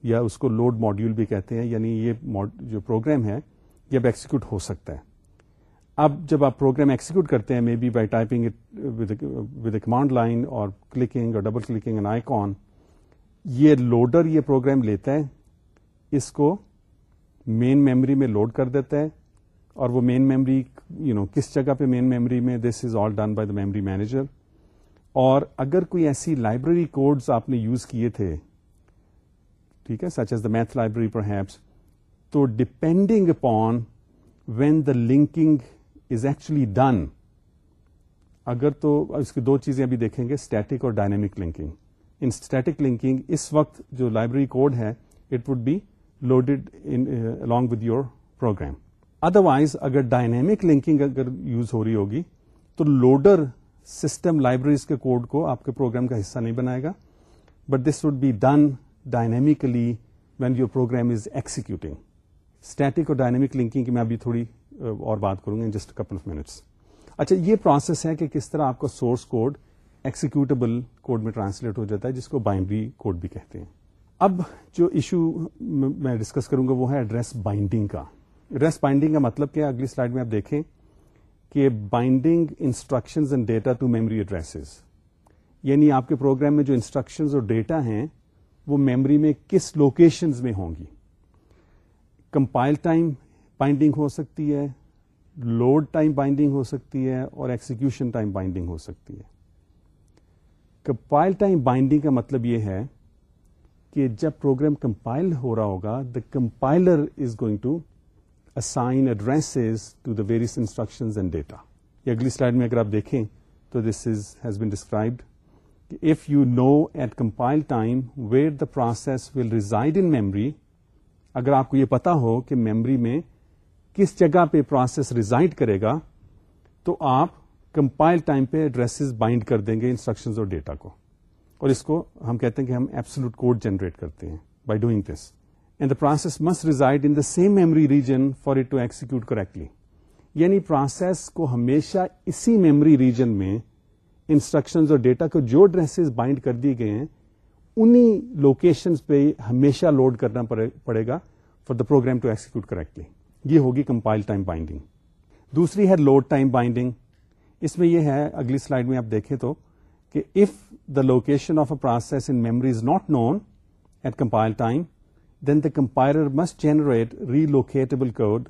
Speaker 1: یا اس کو لوڈ ماڈیول بھی کہتے ہیں یعنی یہ جو پروگرام ہے یہ اب ایکسیکیوٹ ہو سکتا ہے اب جب آپ پروگرام ایکسیکیوٹ کرتے ہیں may be by typing with a command line اور کلکنگ اور double clicking an icon یہ لوڈر یہ پروگرام لیتا ہے، اس کو مین میموری میں لوڈ کر دیتا ہے اور وہ مین میموری یو نو کس جگہ پہ مین میموری میں this is all done by the memory manager اور اگر کوئی ایسی لائبریری کوڈز آپ نے یوز کیے تھے، ٹھیک ہے such as the math library per heaps تو depending upon when the linking is actually done اگر تو اس کی دو چیزیں ابھی دیکھیں گے اسٹیٹک اور dynamic linking in static linking اس وقت جو لائبریری کوڈ ہے it would be loaded along with your program otherwise اگر ڈائنامک لنکنگ اگر یوز ہو رہی ہوگی، تو لوڈر سسٹم لائبریریز کے کوڈ کو آپ کے پروگرام کا حصہ نہیں بنائے گا. But this would be done dynamically when your program is executing static اور ڈائنامک لنکنگ کی میں ابھی تھوڑی اور بات کروں گا جسٹ کپل آف منٹس اچھا یہ پروسیس ہے کہ کس طرح آپ کا سورس کوڈ ایکسیکیوٹیبل کوڈ میں ٹرانسلیٹ ہو جاتا ہے، جس کو بائنڈری کوڈ بھی کہتے ہیں۔ اب جو ایشو میں ڈسکس کروں گا وہ ہے ایڈریس بائنڈنگ کا۔ ایڈریس بائنڈنگ کا مطلب کیا اگلی سلائڈ میں آپ دیکھیں کہ binding instructions and data to memory addresses یعنی آپ کے پروگرام میں جو انسٹرکشنز اور ڈیٹا ہیں، وہ میموری میں کس لوکیشنز میں ہوں گی؟ کمپائل ٹائم بائنڈنگ ہو سکتی ہے لوڈ ٹائم بائنڈنگ ہو سکتی ہے اور ایکسیکیوشن ٹائم بائنڈنگ ہو سکتی ہے. کمپائل ٹائم بائنڈنگ کا مطلب یہ ہے کہ جب پروگرام کمپائل ہو رہا ہوگا the compiler is going to assign address to the various instruction and data یہ اگلی سلائڈ میں اگر آپ دیکھیں تو this is has been described if you know at compile time where the process will reside in memory اگر آپ کو یہ پتا ہو کہ میمری میں کس جگہ پہ پروسیس ریزائڈ کرے گا، تو آپ کمپائل ٹائم پہ ایڈریسز بائنڈ کر دیں گے انسٹرکشنز اور ڈیٹا کو۔ اور اس کو ہم کہتے ہیں کہ ہم ایپسلوٹ کوڈ جنریٹ کرتے ہیں by doing this and the process must reside in the same memory region for it to execute correctly یعنی پروسیس کو ہمیشہ اسی میموری ریجن میں انسٹرکشنز اور ڈیٹا کو جو ایڈریسز بائنڈ کر دیے گئے ہیں انہیں لوکیشنز پہ ہمیشہ لوڈ کرنا پڑے گا for the program to execute correctly یہ ہوگی کمپائل ٹائم بائنڈنگ۔ دوسری ہے لوڈ ٹائم بائنڈنگ۔ اس میں یہ ہے، اگلی سلائڈ میں آپ دیکھیں تو، کہ if the location of a process in memory is not known at compile time then the compiler must generate relocatable code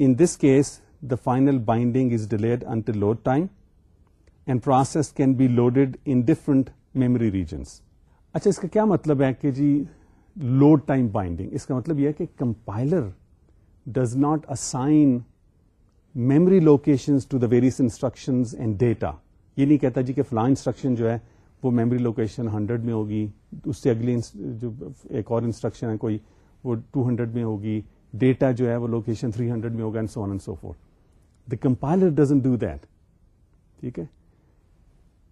Speaker 1: in this case the final binding is delayed until load time and process can be loaded in different memory regions اچھا اس کا کیا مطلب ہے کہ جی load time binding اس کا مطلب یہ ہے کہ compiler does not assign memory location to the various instruction and data یہ نہیں کہتا جی کہ فلاں انسٹرکشن جو ہے وہ میموری لوکیشن ہنڈریڈ میں ہوگی، اس سے اگلی جو ایک اور انسٹرکشن ہے کوئی، وہ ٹو ہنڈریڈ میں ہوگی ڈیٹا جو ہے وہ لوکیشن تھری ہنڈریڈ میں ہوگا and so and so forth the compiler doesn't do that ٹھیک ہے؟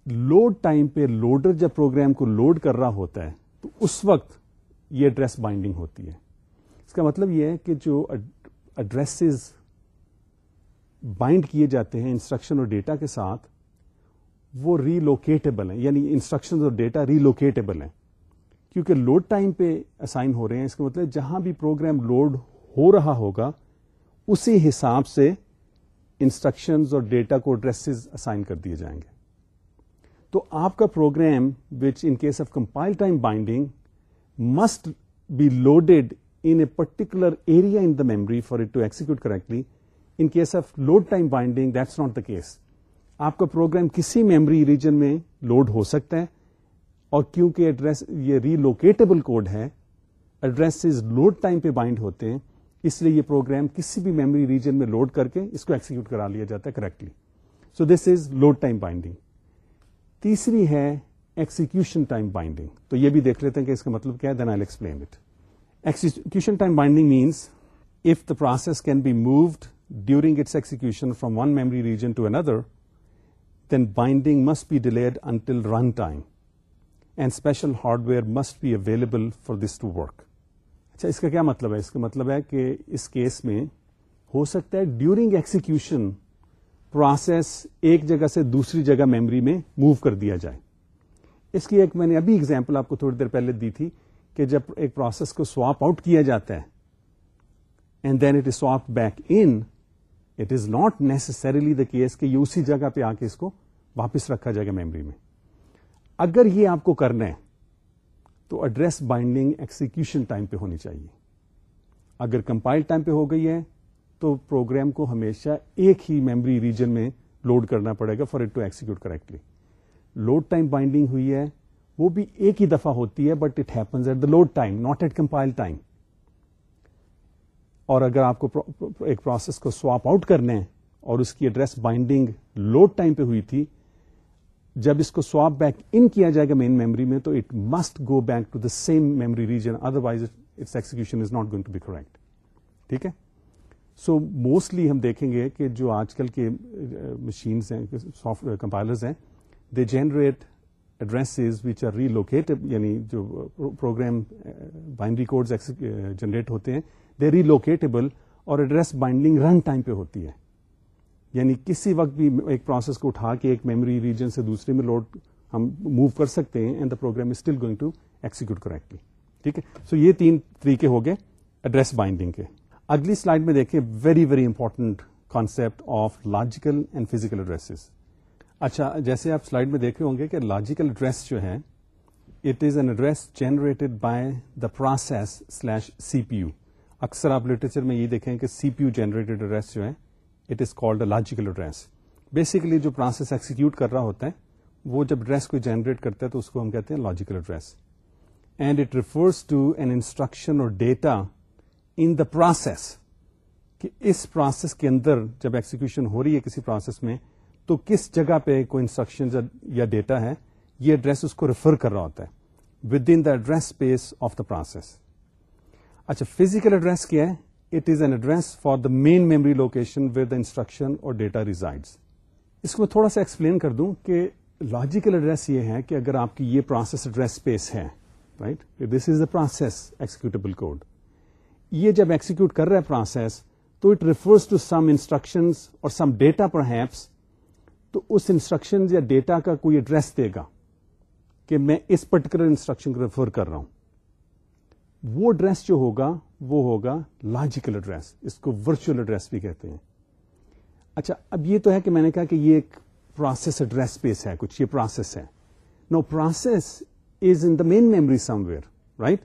Speaker 1: لوڈ ٹائم پہ لوڈر جب پروگرام کو لوڈ کر رہا ہوتا ہے، تو اس وقت یہ ایڈریس بائنڈنگ ہوتی ہے۔ اس کا مطلب یہ ہے کہ جو ایڈریسز بائنڈ کیے جاتے ہیں انسٹرکشن اور ڈیٹا کے ساتھ، وہ ریلوکیٹیبل ہیں یعنی انسٹرکشن اور ڈیٹا ریلوکیٹیبل ہیں۔ کیونکہ لوڈ ٹائم پہ اسائن ہو رہے ہیں، اس کا مطلب جہاں بھی پروگرام لوڈ ہو رہا ہوگا، اسی حساب سے انسٹرکشنز اور ڈیٹا کو ایڈریسز اسائن کر دیے جائیں گے۔ تو آپ کا program which in case of compile time binding must be loaded in a particular area in the memory for it to execute correctly in case of load time binding that's not the case آپ کا program کسی memory region میں load ہو سکتا ہے اور کیونکہ address یہ ریلوکیٹیبل کوڈ ہے ایڈریس لوڈ ٹائم پہ بائنڈ ہوتے ہیں اس لیے یہ پروگرام کسی بھی میموری ریجن میں لوڈ کر کے اس کو ایکسیکیوٹ کرا لیا جاتا ہے correctly so this is load time binding تیسری ہے ایکسیکیوشن ٹائم بائنڈنگ تو یہ بھی دیکھ لیتے ہیں کہ اس کا مطلب کیا ہے then I explain it execution time binding means if the process can be moved during its execution from one memory region to another then binding must be delayed until run time and special hardware must be available for this to work اچھا اس کا کیا مطلب ہے؟ اس کا مطلب ہے کہ اس کیس میں ہو سکتا ہے ڈیورنگ ایکسیکیوشن پروسیس ایک جگہ سے دوسری جگہ میموری میں موو کر دیا جائے۔ اس کی ایک میں نے ابھی اگزامپل آپ کو تھوڑی دیر پہلے دی تھی۔ کہ جب ایک پروسیس کو سواپ آؤٹ کیا جاتا ہے and then it is swap back in it is not necessarily the case کہ یہ اسی جگہ پہ آ کے اس کو واپس رکھا جائے گا میموری میں. اگر یہ آپ کو کرنا ہے، تو ایڈریس بائنڈنگ ایکسیکیوشن ٹائم پہ ہونی چاہیے. اگر کمپائل ٹائم پہ ہو گئی ہے، تو پروگرام کو ہمیشہ ایک ہی میموری ریجن میں لوڈ کرنا پڑے گا for it to execute correctly load time binding ہوئی ہے وہ بھی ایک ہی دفعہ ہوتی ہے but it happens at the load time not at compile time اور اگر آپ کو ایک پروسیس کو سواپ آؤٹ کرنے اور اس کی ایڈریس بائنڈنگ لوڈ ٹائم پہ ہوئی تھی، جب اس کو سواپ بیک ان کیا جائے گا مین میموری میں، تو it must go back to the same memory region otherwise its execution is not going to be correct ٹھیک ہے؟ سو موسٹلی ہم دیکھیں گے کہ جو آج کل کے uh, مشینس ہیں سافٹ کمپائلرز ہیں they generate addresses which are relocate یعنی جو پروگرام بائنڈری کوڈ جنریٹ ہوتے ہیں دے ریلوکیٹیبل اور ایڈریس بائنڈنگ رن ٹائم پہ ہوتی ہے۔ یعنی کسی وقت بھی ایک پروسیس کو اٹھا کے ایک میموری ریجن سے دوسرے میں لوڈ ہم موو کر سکتے ہیں and the program is still going to execute correctly ٹھیک ہے؟ سو یہ تین طریقے ہو گئے ایڈریس بائنڈنگ کے۔ اگلی سلائڈ میں دیکھیں very very important concept of logical and physical addresses اچھا جیسے آپ سلائڈ میں دیکھ رہے ہوں گے کہ لاجیکل ایڈریس جو ہے it is an address generated by the process slash C P U اکثر آپ لٹریچر میں یہ دیکھیں کہ C P U generated address جو ہے it is called a logical address basically جو پروسیس ایکسیکیوٹ کر رہا ہوتا ہے، وہ جب ایڈریس کو جنریٹ کرتا ہے تو اس کو ہم کہتے ہیں logical address and it refers to an instruction اور ڈیٹا ان دا پروسیس کہ اس پروسیس کے اندر جب ایکسیکیوشن ہو رہی ہے کسی پروسیس میں تو کس جگہ پہ کوئی انسٹرکشن یا ڈیٹا ہے یہ ایڈریس اس کو ریفر کر رہا ہوتا ہے within the address space of the process اچھا فزیکل ایڈریس کیا ہے؟ It is an address for the main memory location with instruction اور ڈیٹا ریزائڈس اس کو میں تھوڑا سا ایکسپلین کر دوں کہ لاجیکل ایڈریس یہ ہے کہ اگر آپ کی یہ پروسیس ایڈریس اسپیس ہے right this is the process executable code یہ جب ایکسیکیوٹ کر رہا ہے پروسیس تو it refers to some instruction اور سم ڈیٹا پر ہیپس تو اس انسٹرکشن یا ڈیٹا کا کوئی ایڈریس دے گا کہ میں اس پرٹیکولر انسٹرکشن کو ریفر کر رہا ہوں۔ وہ ایڈریس جو ہوگا، وہ ہوگا لاجیکل ایڈریس اس کو ورچوئل ایڈریس بھی کہتے ہیں۔ اچھا اب یہ تو ہے کہ میں نے کہا کہ یہ ایک پروسیس ایڈریس بیس ہے، کچھ یہ پروسیس ہے۔ No process is in the main memory somewhere right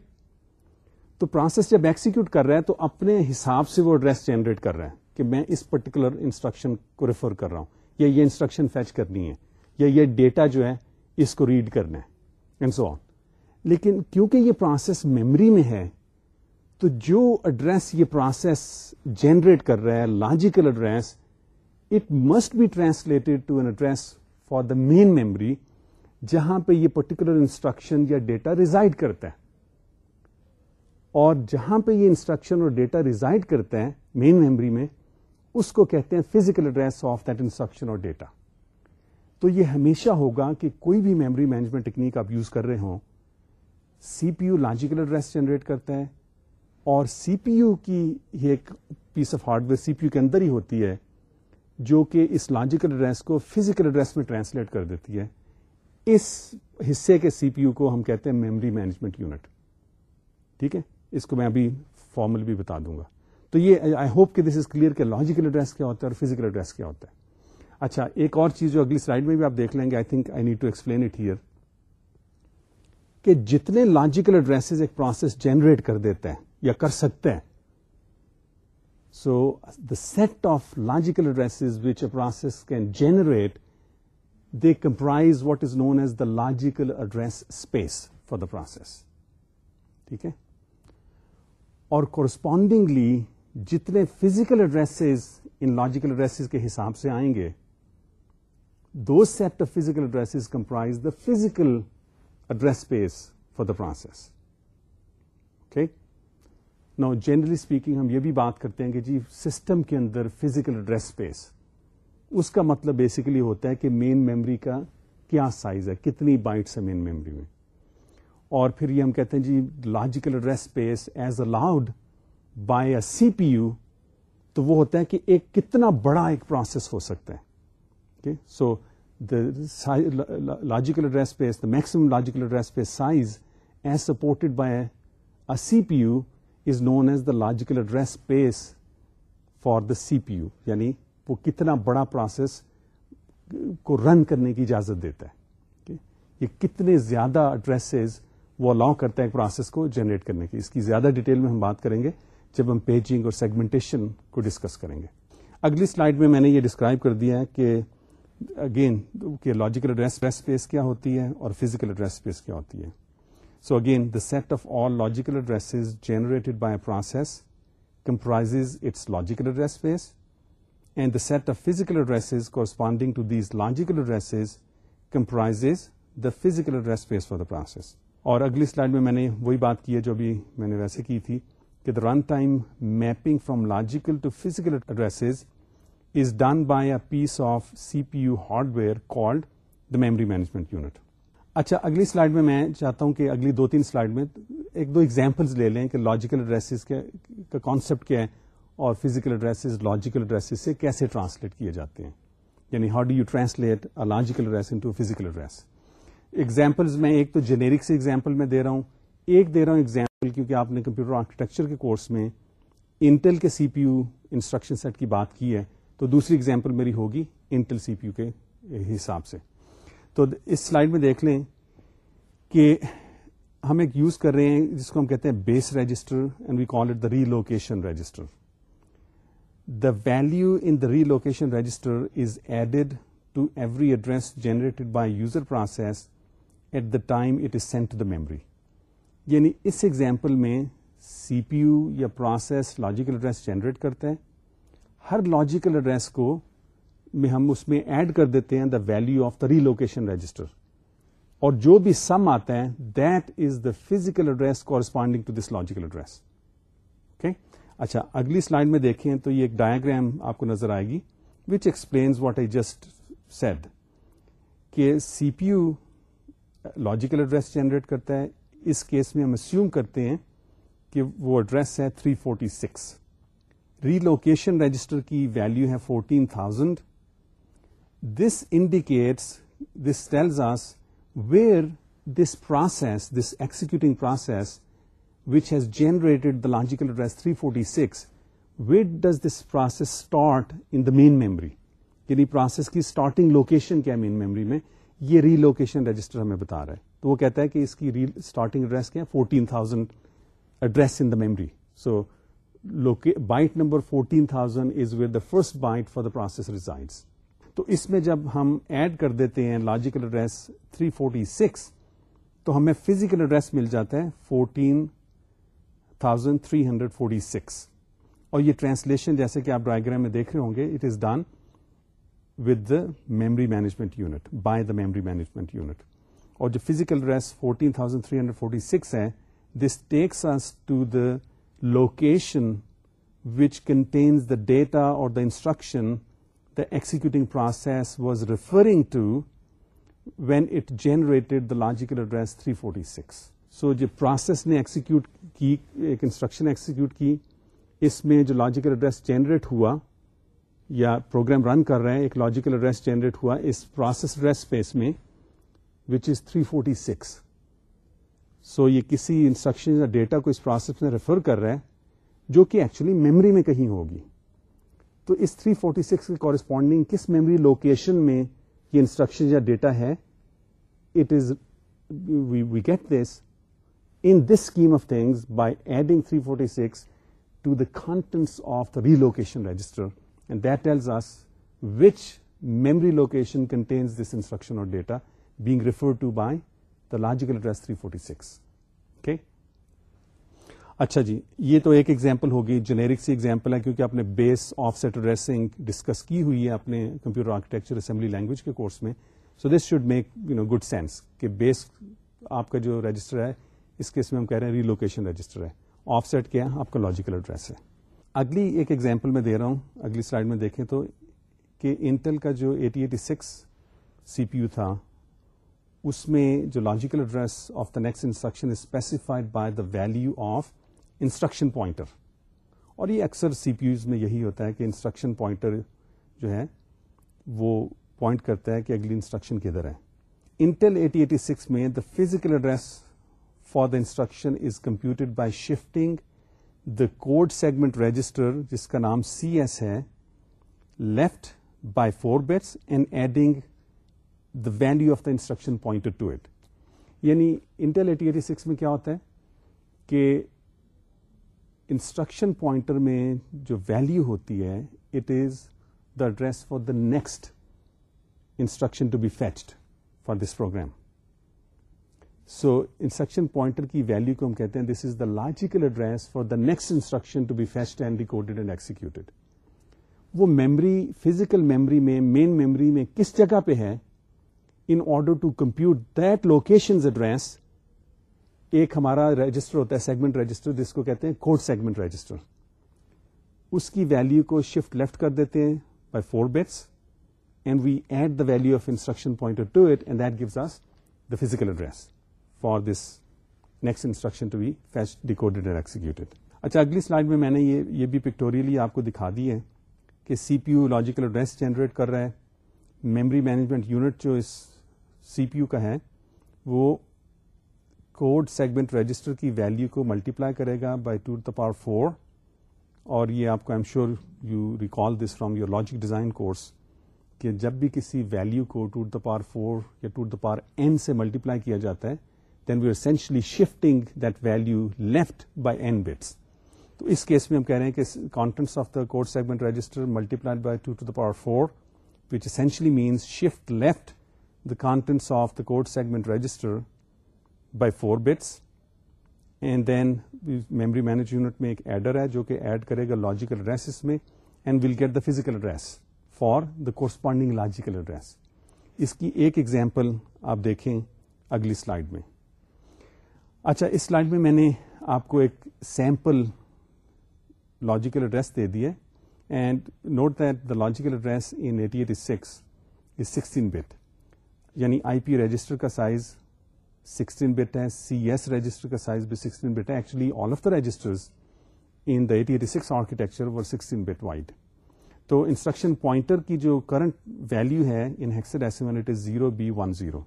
Speaker 1: تو پروسیس جب ایکسیکیوٹ کر رہا ہے تو اپنے حساب سے وہ ایڈریس جنریٹ کر رہا ہے کہ میں اس پرٹیکولر انسٹرکشن کو ریفر کر رہا ہوں۔ یا یہ انسٹرکشن فیچ کرنی ہے، یا یہ ڈیٹا جو ہے، اس کو ریڈ کرنا ہے اینڈ سو آن لیکن کیونکہ یہ پروسیس میموری میں ہے، تو جو ایڈریس یہ پروسیس جنریٹ کر رہا ہے logical address it must be translated to an address for the main memory جہاں پہ یہ پرٹیکولر انسٹرکشن یا ڈیٹا ریزائڈ کرتا ہے۔ اور جہاں پہ یہ انسٹرکشن اور ڈیٹا ریزائڈ کرتا ہے مین میموری میں اس کو کہتے ہیں physical address of that instruction اور ڈیٹا تو یہ ہمیشہ ہوگا کہ کوئی بھی میموری مینجمنٹ ٹیکنیک آپ یوز کر رہے ہوں C P U logical address generate کرتا ہے اور سی پی یو کی ایک piece of hardware C P U کے اندر ہی ہوتی ہے، جو کہ اس لاجیکل ایڈریس کو فزیکل ایڈریس میں ٹرانسلیٹ کر دیتی ہے۔ اس حصے کے سی پی یو کو ہم کہتے ہیں میموری مینجمنٹ یونٹ ٹھیک ہے؟ اس کو میں ابھی فارمل بھی بتا دوں گا۔ تو یہ آئی ہوپ کہ دس از کلیئر کہ لاجیکل ایڈریس کیا ہوتا ہے اور فزیکل ایڈریس کیا ہوتا ہے۔ اچھا ایک اور چیز جو اگلی سلائڈ میں بھی آپ دیکھ لیں گے I think I need to explain it here کہ جتنے لاجیکل ایڈریس ایک پروسیس جنریٹ کر دیتا ہے یا کر سکتے ہیں so the set of logical address which a process can generate they comprise what is known as the logical address space for the process ٹھیک ہے؟ اور کورسپونڈنگلی جتنے فزیکل ایڈریسز ان لاجیکل ایڈریسز کے حساب سے آئیں گے the set of physical addresses comprise the physical address space for the process ٹھیک نو جنرلی اسپیکنگ ہم یہ بھی بات کرتے ہیں کہ جی سسٹم کے اندر فزیکل ایڈریس اسپیس اس کا مطلب بیسیکلی ہوتا ہے کہ مین میموری کا کیا سائز ہے، کتنی بائٹس ہے مین میموری میں۔ اور پھر یہ ہم کہتے ہیں جی logical address space as allowed by a C P U تو وہ ہوتا ہے کہ ایک کتنا بڑا ایک پروسیس ہو سکتا ہے. So the logical address space the maximum logical address space size as supported by a C P U is known as the logical address space for the C P U یعنی وہ کتنا بڑا process کو رن کرنے کی اجازت دیتا ہے. یہ کتنے زیادہ ایڈریسز وہ الاؤ کرتا ہے پروسیس کو جنریٹ کرنے کی. اس کی زیادہ ڈیٹیل میں ہم بات کریں گے. جب ہم پیجنگ اور سیگمنٹیشن کو ڈسکس کریں گے۔ اگلی سلائڈ میں میں نے یہ ڈسکرائب کر دیا ہے کہ اگین کہ لاجیکل ایڈریس اسپیس کیا ہوتی ہے اور فزیکل ایڈریس اسپیس کیا ہوتی ہے۔ So again the set of all logical address generated by a process comprise its logical address space and the set of physical address corresponding to these logical address comprise the physical address space for the process اور اگلی slide میں میں نے وہی بات کی ہے جو ابھی میں نے ویسے کی تھی۔ کہ the run time mapping from logical to physical addresses is done by a piece of C P U hardware called the memory management unit اچھا اگلی سلائڈ میں میں چاہتا ہوں کہ اگلی دو تین سلائڈ میں ایک دو ایگزامپلس لے لیں کہ لاجیکل ایڈریسز کا کانسیپٹ کیا ہے اور فزیکل ایڈریسز لاجیکل ایڈریسز سے کیسے ٹرانسلیٹ کیے جاتے ہیں۔ یعنی how do you translate logical address into physical address examples میں ایک تو جنیرک سے ایگزامپل میں دے رہا ہوں، ایک دے رہا ہوں ایگزامپل کیونکہ آپ نے کمپیوٹر آرکیٹیکچر کے کورس میں انٹل کے C P U instruction set کی بات کی ہے، تو دوسری ایگزامپل میری ہوگی انٹل سی پی یو کے حساب سے۔ تو اس سلائڈ میں دیکھ لیں کہ ہم ایک یوز کر رہے ہیں جس کو ہم کہتے ہیں base register and we call it the relocation register the value in the relocation register is added to every address generated by user process at the time it is sent to the memory یعنی اس example میں C P U یا process logical address generate کرتا ہے ہر logical address کو میں ہم اس میں ایڈ کر دیتے ہیں the value of the relocation register اور جو بھی سم آتا ہے that is the physical address corresponding to this logical address okay اچھا اگلی سلائڈ میں دیکھیں تو یہ ایک ڈایاگرام آپ کو نظر آئے گی which explains what I just said کہ C P U logical address generate کرتا ہے اس کیس میں ہم اسیوم کرتے ہیں کہ وہ ایڈریس ہے 346 ری لوکیشن رجسٹر کی ویلو ہے 14000 this indicates this tells us where this process this executing process which has generated the logical address 346 what does this process start in the main memory یعنی process کی starting location کیا main memory میں یہ ری location register ہمیں بتا رہا ہے تو وہ کہتا ہے کہ اس کی ریل اسٹارٹنگ ایڈریس کیا ہے؟ Fourteen thousand address in the memory so byte number fourteen thousand is with the first byte for the process resides تو اس میں جب ہم ایڈ کر دیتے ہیں لاجیکل ایڈریس 346 تو ہمیں فزیکل ایڈریس مل جاتا ہے fourteen thousand three hundred forty six اور یہ ٹرانسلیشن جیسے کہ آپ ڈائگرام میں دیکھ رہے ہوں گے it is done with the memory management unit by the memory management unit اور جو physical address fourteen thousand three hundred forty six ہے this takes us to the location which contains the data اور the instruction the executing process was referring to when it generated the logical address three forty six so جو process نے execute کی، ایک instruction execute کی، اس میں جو logical address generate ہوا یا پروگرام رن کر رہے ہیں، ایک لاجیکل ایڈریس جنریٹ ہوا اس پروسیس ایڈریس اسپیس میں وچ از 346 سو یہ کسی انسٹرکشن یا ڈیٹا کو اس پروسیس میں ریفر کر رہا ہے جو کہ ایکچولی میموری میں کہیں ہوگی. تو اس 346 کے کورسپونڈنگ کس میموری لوکیشن میں یہ انسٹرکشن یا ڈیٹا ہے؟ It is we get this in this scheme of things by adding 346 to the contents of the relocation register and that tells us which memory location contains this instruction اور data being refer to by the logical address 346 okay اچھا جی یہ تو ایک example ہوگی generic سی example ہے، کیونکہ آپ نے base offset addressing discuss کی ہوئی ہے اپنے کمپیوٹر آرکیٹیکچر اسمبلی لینگویج کے کورس میں. So this should make you know good sense کہ بیس آپ کا جو رجسٹر ہے، اس کیس میں ہم کہہ رہے ہیں ریلوکیشن رجسٹر ہے۔ آف سیٹ کیا ہے؟ آپ کا لاجیکل ایڈریس ہے۔ اگلی ایک ایگزامپل میں دے رہا ہوں، اگلی سلائڈ میں دیکھیں تو کہ انٹل کا جو eighty eighty six C P U تھا اس میں جو logical address of the next instruction specified by the value of instruction pointer اور یہ اکثر سی پی یوز میں یہی ہوتا ہے کہ انسٹرکشن پوائنٹر جو ہے وہ پوائنٹ کرتا ہے کہ اگلی انسٹرکشن کدھر ہے۔ انٹل ایٹی ایٹی سکس میں the physical address for the instruction is computed by shifting the code segment register جس کا نام سی ایس ہے left by four bits and adding the value of the instruction point to it یعنی Intel eighty eighty six میں کیا ہوتا ہے کہ انسٹرکشن پوائنٹر میں جو ویلو ہوتی ہے it is the address for the next instruction to be fetched for this program so instruction pointer کی ویلو کو ہم کہتے ہیں this is the logical address for the next instruction to be fetched and recorded and executed وہ memory physical memory میں main memory میں کس جگہ پہ ہے؟ In order to compute that location address ایک ہمارا رجسٹر ہوتا ہے سیگمنٹ رجسٹر جس کو کہتے ہیں کوڈ سیگمنٹ رجسٹر اس کی ویلو کو شفٹ لیفٹ کر دیتے ہیں by four bits and we add the value of instruction point to it and that gives us the physical address for this next instruction to be fetch decoded and executed اچھا اگلی slide میں میں نے یہ بھی pictorially آپ کو دکھا دی ہے کہ C P U logical address generate کر رہا ہے۔ میمری مینجمنٹ یونٹ جو اس سی پی یو کا ہے، وہ کوڈ سیگمنٹ رجسٹر کی ویلو کو ملٹیپلائی کرے گا by two the power four, اور یہ آپ کو am sure you recall this from your logic design course کہ جب بھی کسی ویلو کو ٹو دا پاور فور یا ٹو دا پاور این سے ملٹیپلائی کیا جاتا ہے then we are essentially shifting that value left by N bits تو اس کیس میں ہم کہہ رہے ہیں کہ contents of the code segment register multiplied by two two the power four which essentially means shift left the contents of the code segment register by four bits and then memory manage unit میں ایک adder ہے جو کہ add کرے گا logical address اس میں and will get the physical address for the corresponding logical address اس کی ایک ایگزامپل آپ دیکھیں اگلی سلائڈ میں اچھا اس سلائڈ میں میں نے آپ کو ایک سیمپل لاجیکل ایڈریس دے دیے and note that the logical address in eighty eighty six is sixteen bit یعنی آئی پی رجسٹر کا سائز سکسٹین بٹ ہے سی ایس رجسٹر کا سائز بھی سکسٹین بٹ ہے actually all of the register in the eighty eighty six architecture were sixteen bit wide تو instruction pointer کی جو current value ہے in hexed it is zero B one zero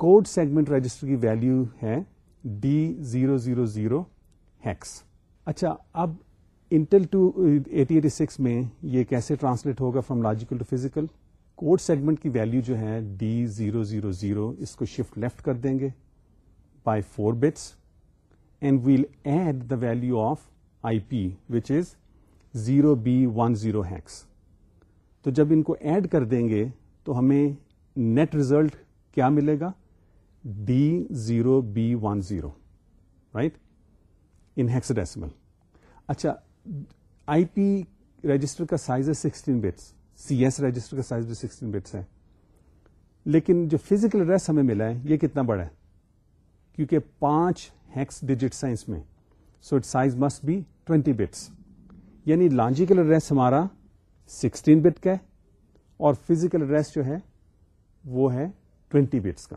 Speaker 1: code segment register کی value ہے D zero zero zero hex اچھا اب Intel two eighty eighty six میں یہ کیسے ٹرانسلیٹ ہوگا from logical to physical code segment کی ویلو جو ہے ڈی زیرو زیرو زیرو اس کو شفٹ لیفٹ کر دیں گے by four bits and we'll add the value of I P which is zero B one zero hex تو جب ان کو ایڈ کر دیں گے تو ہمیں نیٹ ریزلٹ کیا ملے گا؟ D zero B one zero right in hexadecimal اچھا آئی پی رجسٹر کا سائز ہے sixteen bits C S register کا سائز بھی سکسٹین بٹس ہے لیکن جو فزیکل ایڈریس ہمیں ملا ہے، یہ کتنا بڑا ہے؟ کیونکہ پانچ ہیکس ڈیجٹس ہیں اس میں۔ So it size must be twenty bits یعنی لانجیکل ایڈریس ہمارا سکسٹین بٹ کا ہے اور فزیکل ایڈریس جو ہے، وہ ہے ٹوینٹی بٹس کا۔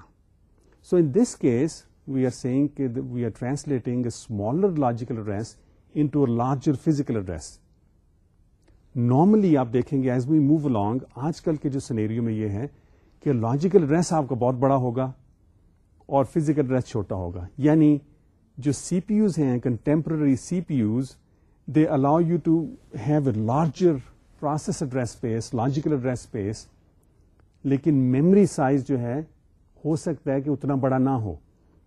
Speaker 1: So in this case we are seeing we are translating a smaller logical address into a larger physical address normally آپ دیکھیں گے ایز وی موو along آج کل کے جو سنیریو میں یہ ہے کہ لاجیکل ایڈریس آپ کا بہت بڑا ہوگا اور فزیکل ایڈریس چھوٹا ہوگا. یعنی جو سی پی یوز ہیں contemporary C P Us they allow you to have a larger process address space logical address space لیکن میمری سائز جو ہے، ہو سکتا ہے کہ اتنا بڑا نہ ہو.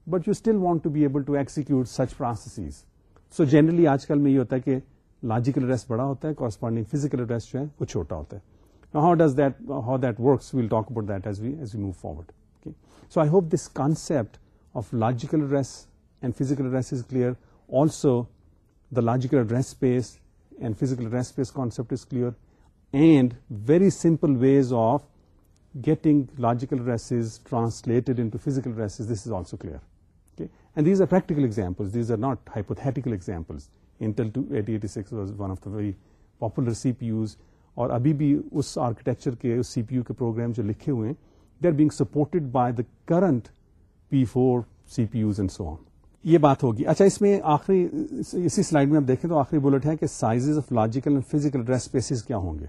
Speaker 1: But you still want to be able to execute such process so generally آج کل میں یہ ہوتا ہے کہ لاجیکل ایڈریس بڑا ہوتا ہے کورسپونڈنگ فزیکل ایڈریس جو ہے، وہ چھوٹا ہوتا ہے۔ How does that how that works we'll talk about that as we as we move forward so I hope this concept of logical address and physical address is clear also the logical address space and physical address space concept is clear and very simple ways of getting logical addresses translated in physical addresses this is also clear and these are practical example these are not hypothetical examples Intel two eighty eighty six was one of the very popular C P Us اور ابھی بھی اس architecture کے، اس سی P U کے programme جو لکھے ہوئے ہیں they are being supported by the current P four C P Us and so on یہ بات ہوگی۔ اچھا اس میں آخری، اسی سلائڈ میں آپ دیکھیں تو آخری بولٹ ہے کہ size of logical and physical address spaces کیا ہوں گے۔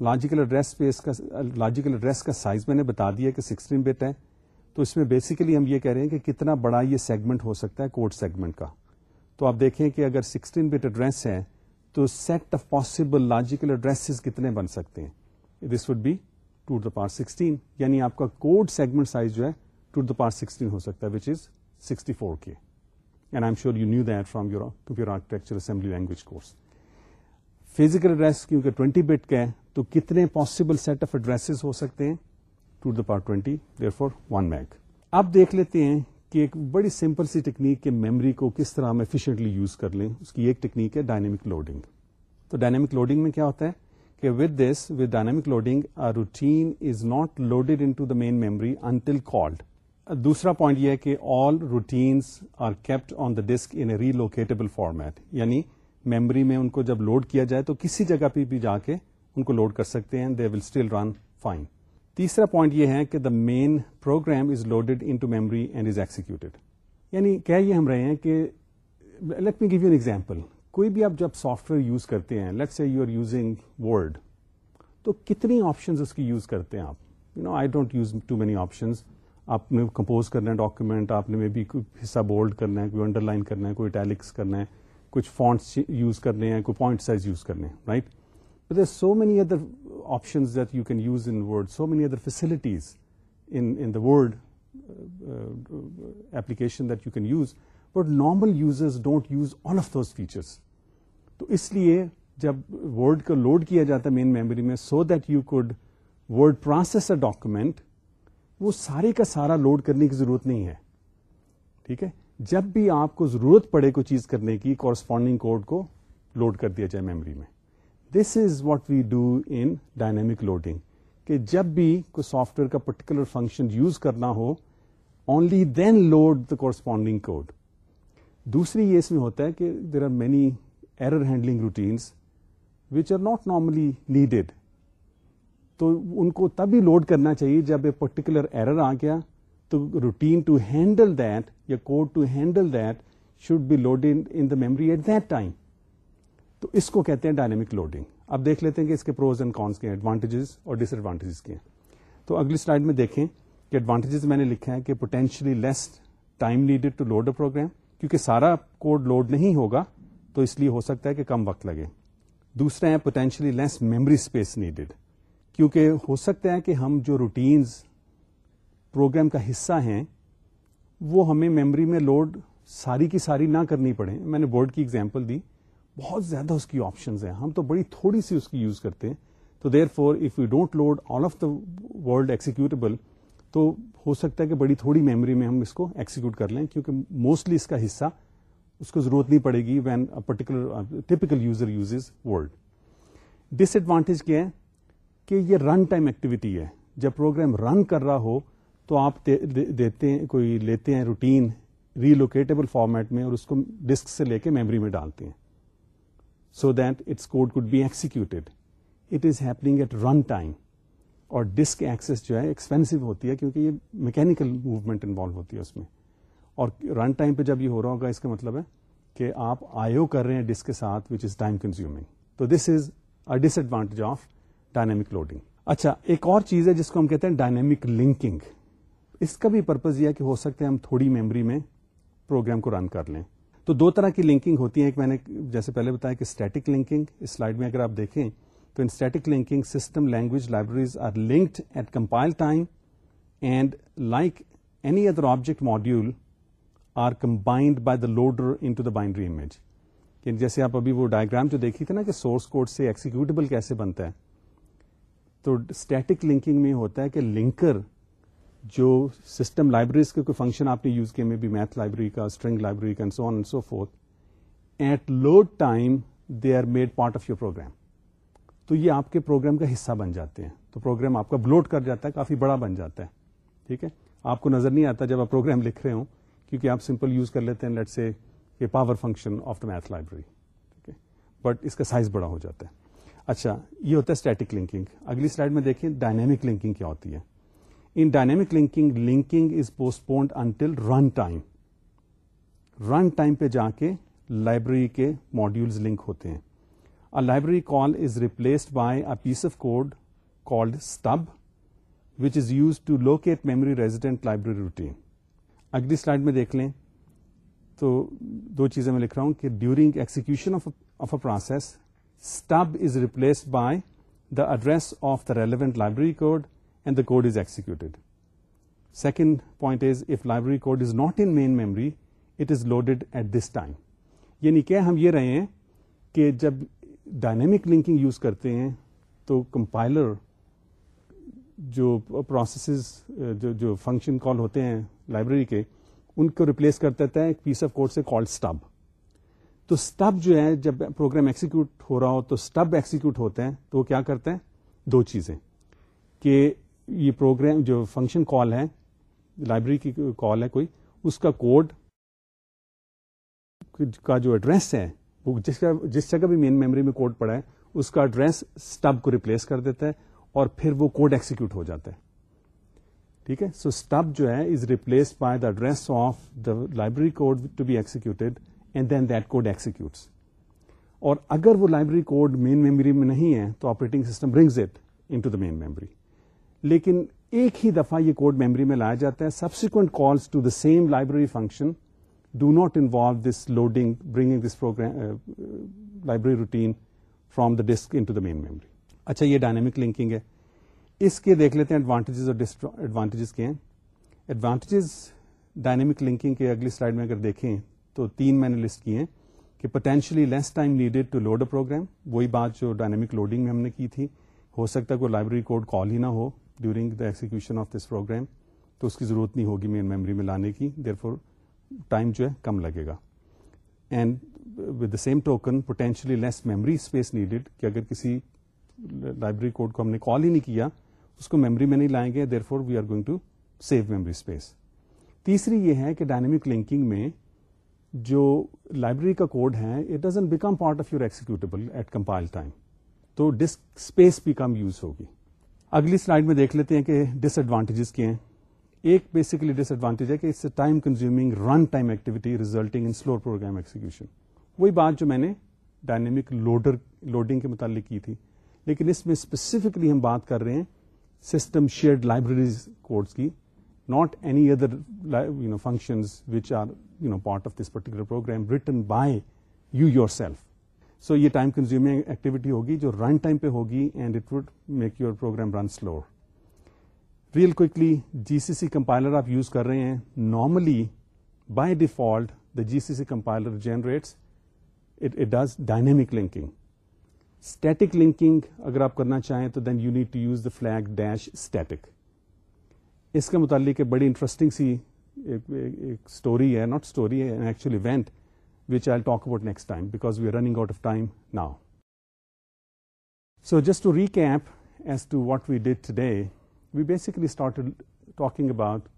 Speaker 1: لاجیکل ایڈریس اسپیس کا لاجیکل ایڈریس کا سائز میں نے بتا دیا کہ سکسٹین بٹ ہے۔ تو اس میں بیسیکلی ہم یہ کہہ رہے ہیں کہ کتنا بڑا یہ سیگمنٹ ہو سکتا ہے کوڈ سیگمنٹ کا۔ تو آپ دیکھیں کہ اگر سکسٹین بٹ ایڈریس ہے تو set of possible logical address کتنے بن سکتے ہیں؟ This would be two the power sixteen یعنی آپ کا کوڈ سیگمنٹ سائز جو ہے ٹو دا پار سکسٹین ہو سکتا ہے which is sixty four K and I am sure you knew that from your your architecture assembly language course physical address کیونکہ twenty bit کا ہے، تو کتنے پاسبل سیٹ آف ایڈریس ہو سکتے ہیں؟ Two the power twenty therefore one meg اب دیکھ لیتے ہیں کہ ایک بڑی سمپل سی ٹیکنیک کے میموری کو کس طرح ہم ایفیشینٹلی یوز کر لیں، اس کی ایک ٹیکنیک ہے ڈائنامک لوڈنگ تو ڈائنامک لوڈنگ میں کیا ہوتا ہے؟ کہ with this with dynamic loading routine is not loaded into the main memory until called دوسرا پوائنٹ یہ ہے کہ all routines are kept on the disk in a relocatable format یعنی میموری میں ان کو جب لوڈ کیا جائے تو کسی جگہ پہ بھی جا کے ان کو لوڈ کر سکتے ہیں they will still run fine تیسرا پوائنٹ یہ ہے کہ the main program is loaded into memory and is executed یعنی کیا یہ ہم رہے ہیں کہ let me give you an example کوئی بھی آپ جب سافٹ ویئر یوز کرتے ہیں لیٹ سے یو آر یوزنگ ورڈ تو کتنی آپشنز اس کی یوز کرتے ہیں آپ؟ You know I don't use too many options آپ نے کمپوز کرنا ہے ڈاکیومنٹ آپ نے میں بھی کوئی حصہ بولڈ کرنا ہے، کوئی انڈر لائن کرنا ہے، کوئی ٹیلکس کرنا ہے، کچھ فونٹس یوز کرنے ہیں، کوئی پوائنٹ سائز یوز کرنے ہیں right there so many other options that you can use in Word so many other facilities in the Word application that you can use but normal users don't use all of those features تو اس لیے جب word کو load کیا جاتا ہے main memory میں so that you could word process a document وہ سارے کا سارا لوڈ کرنے کی ضرورت نہیں ہے. ٹھیک ہے؟ جب بھی آپ کو ضرورت پڑے کوئی چیز کرنے کی کورسپونڈنگ کوڈ کو لوڈ کر دیا جائے میموری میں. This is what we do in dynamic loading کہ جب بھی کوئی سافٹ ویئر کا پرٹیکولر فنکشن یوز کرنا ہو only then load the corresponding code دوسری یہ اس میں ہوتا ہے کہ there are many error handling routines which are not normally needed تو ان کو تبھی لوڈ کرنا چاہیے جب اے پرٹیکولر ایرر آ گیا تو روٹین ٹو ہینڈل دیٹ یا code to handle that should be load in the memory at that time تو اس کو کہتے ہیں ڈائنامک لوڈنگ اب دیکھ لیتے ہیں کہ اس کے پروز اینڈ کونس کے ایڈوانٹیجز اور ڈس ایڈوانٹیجز کے ہیں. تو اگلی سلائڈ میں دیکھیں کہ ایڈوانٹیجز میں نے لکھا ہے کہ potentially less time needed to load a program کیونکہ سارا کوڈ لوڈ نہیں ہوگا تو اس لیے ہو سکتا ہے کہ کم وقت لگے. دوسرا ہے potentially less memory space needed کیونکہ ہو سکتا ہے کہ ہم جو روٹینز پروگرام کا حصہ ہیں، وہ ہمیں میموری میں لوڈ ساری کی ساری نہ کرنی پڑے. میں نے بورڈ کی اگزامپل دی. بہت زیادہ اس کی آپشنز ہیں۔ ہم تو بڑی تھوڑی سی اس کی یوز کرتے ہیں۔ تو therefore if you don't load all of the Word executable تو ہو سکتا ہے کہ بڑی تھوڑی میموری میں ہم اس کو ایکسیکیوٹ کر لیں، کیونکہ موسٹلی اس کا حصہ اس کو ضرورت نہیں پڑے گی when particular typical user use Word disadvantage کیا ہے کہ یہ رن ٹائم ایکٹیویٹی ہے۔ جب پروگرام رن کر رہا ہو، تو آپ دیتے ہیں، کوئی لیتے ہیں روٹین ریلوکیٹیبل فارمیٹ میں اور اس کو ڈسک سے لے کے میموری میں ڈالتے ہیں۔ So that its code could be executed it is happening at run time اور ڈسک ایکسس جو ہے ایکسپینسو ہوتی ہے کیونکہ یہ میکینکل موومنٹ انوالو ہوتی ہے اس میں۔ اور رن ٹائم پہ جب یہ ہو رہا ہوگا، اس کا مطلب ہے کہ آپ آئیو کر رہے ہیں ڈسک کے ساتھ وچ از ٹائم کنزیومنگ تو this is a disadvantage of dynamic loading اچھا ایک اور چیز ہے جس کو ہم کہتے ہیں ڈائنامک لنکنگ اس کا بھی پرپز یہ ہے کہ ہو سکتا ہے ہم تھوڑی میموری میں پروگرام کو رن کر لیں۔ تو دو طرح کی لنکنگ ہوتی ہے ایک میں نے جیسے پہلے بتایا کہ اسٹیٹک لنکنگ اس سلائڈ میں اگر آپ دیکھیں تو in static linking system language libraries are linked at compile time and like any other object module are combined by the loader into the binary image جیسے آپ ابھی وہ ڈائگرام جو دیکھی تھے نا کہ سورس کوڈ سے ایکسیکیوٹیبل کیسے بنتا ہے۔ تو اسٹیٹک لنکنگ میں ہوتا ہے کہ لنکر جو سسٹم لائبریریز کے کوئی فنکشن آپ نے یوز کیے میں بھی میتھ لائبریری کا اسٹرنگ لائبریری کا so on so forth at load time they are made part of your program تو یہ آپ کے پروگرام کا حصہ بن جاتے ہیں۔ تو پروگرام آپ کا بلوڈ کر جاتا ہے، کافی بڑا بن جاتا ہے۔ ٹھیک ہے؟ آپ کو نظر نہیں آتا جب آپ پروگرام لکھ رہے ہوں، کیونکہ آپ سمپل یوز کر لیتے ہیں let's say power function of the math library ٹھیک ہے؟ بٹ اس کا سائز بڑا ہو جاتا ہے۔ اچھا یہ ہوتا ہے اسٹیٹک لنکنگ اگلی سلائڈ میں دیکھیں ڈائنامک لنکنگ کیا ہوتی ہے۔ In dynamic linking linking is postponed until run time run time پہ جا کے لائبریری کے ماڈیولز لنک ہوتے ہیں library call is replaced by a piece of code called stub which is used to locate memory resident library routine اگلی slide میں دیکھ لیں۔ تو دو چیزیں میں لکھ رہا ہوں کہ during execution of a process stub is replaced by the address of the relevant library code and the code is executed second point is if library code is not in main memory it is loaded at this time یعنی کہ ہم یہ رہے ہیں کہ جب dynamic linking use کرتے ہیں تو کمپائلر جو پروسیسز جو جو فنکشن کال ہوتے ہیں لائبریری کے، ان کو ریپلیس کر دیتا ہے ایک پیس آف کوڈ سے کال اسٹب تو اسٹب جو ہے، جب پروگرام ایکسیکیوٹ ہو رہا ہو تو اسٹب ایکسیکیوٹ ہوتے ہیں تو وہ کیا کرتے ہیں دو چیزیں کہ یہ پروگرام جو فنکشن کال ہے لائبریری کی کال ہے کوئی، اس کا کوڈ کا جو ایڈریس ہے، وہ جس کا جس جگہ بھی مین میموری میں کوڈ پڑا ہے، اس کا ایڈریس اسٹب کو ریپلیس کر دیتا ہے اور پھر وہ کوڈ ایکسیکیوٹ ہو جاتا ہے۔ ٹھیک ہے؟ سو اسٹب جو ہے is replaced by the address of the library code to be executed and then that code executes اور اگر وہ لائبریری کوڈ مین میموری میں نہیں ہے، تو operating system brings it into the main memory لیکن ایک ہی دفعہ یہ کوڈ میموری میں لایا جاتا ہے۔ Subsequent calls to the same library function do not involve this loading bringing this program library routine from the disk into the main memory اچھا یہ ڈائنامک لنکنگ ہے۔ اس کے دیکھ لیتے ہیں ایڈوانٹیجز اور ایڈوانٹیجز کے ہیں۔ ایڈوانٹیجز ڈائنامک لنکنگ کے اگلی سلائڈ میں اگر دیکھیں تو تین میں نے لسٹ کیے ہیں کہ potentially less time needed to load a program وہی بات جو ڈائنامک لوڈنگ میں ہم نے کی تھی۔ ہو سکتا ہے کوئی لائبریری کوڈ کال ہی نہ ہو۔ During the execution of this program تو اس کی ضرورت نہیں ہوگی مین میموری میں لانے کی دیر فور ٹائم جو ہے کم لگے گا۔ And with the same token potentially less memory space needed کہ اگر کسی لائبریری کوڈ کو ہم نے کال ہی نہیں کیا، اس کو میموری میں نہیں لائیں گے therefore we are going to save memory space تیسری یہ ہے کہ ڈائنامک لنکنگ میں جو لائبریری کا کوڈ ہے it doesn't become part of your executable at compile time تو ڈسک اسپیس بھی کم یوز ہوگی۔ اگلی سلائڈ میں دیکھ لیتے ہیں کہ ڈس ایڈوانٹیجز کیا ہیں۔ ایک بیسکلی ڈس ایڈوانٹیج ہے کہ it's time consuming run time activity resulting in slow program execution وہی بات جو میں نے ڈائنامک لوڈر لوڈنگ کے متعلق کی تھی۔ لیکن اس میں اسپیسیفکلی ہم بات کر رہے ہیں سسٹم شیئرڈ لائبریریز کوڈس کی not any other you know functions which are you know part of this particular program written by you yourself so یہ ٹائم کنزیومنگ ایکٹیویٹی ہوگی جو رن ٹائم پہ ہوگی and it would make your program run slow real quickly G C C compiler آپ use کر رہے ہیں، normally by default the G C C compiler generates it does dynamic linking static linking اگر آپ کرنا چاہیں تو then you need to use the flag dash static اس کے متعلق ایک بڑی انٹرسٹنگ سی ایک اسٹوری ہے ناٹ اسٹوری ہے actually event which I talk about next time because we are running out of time now so just to recap as to what we did today we basically start talking about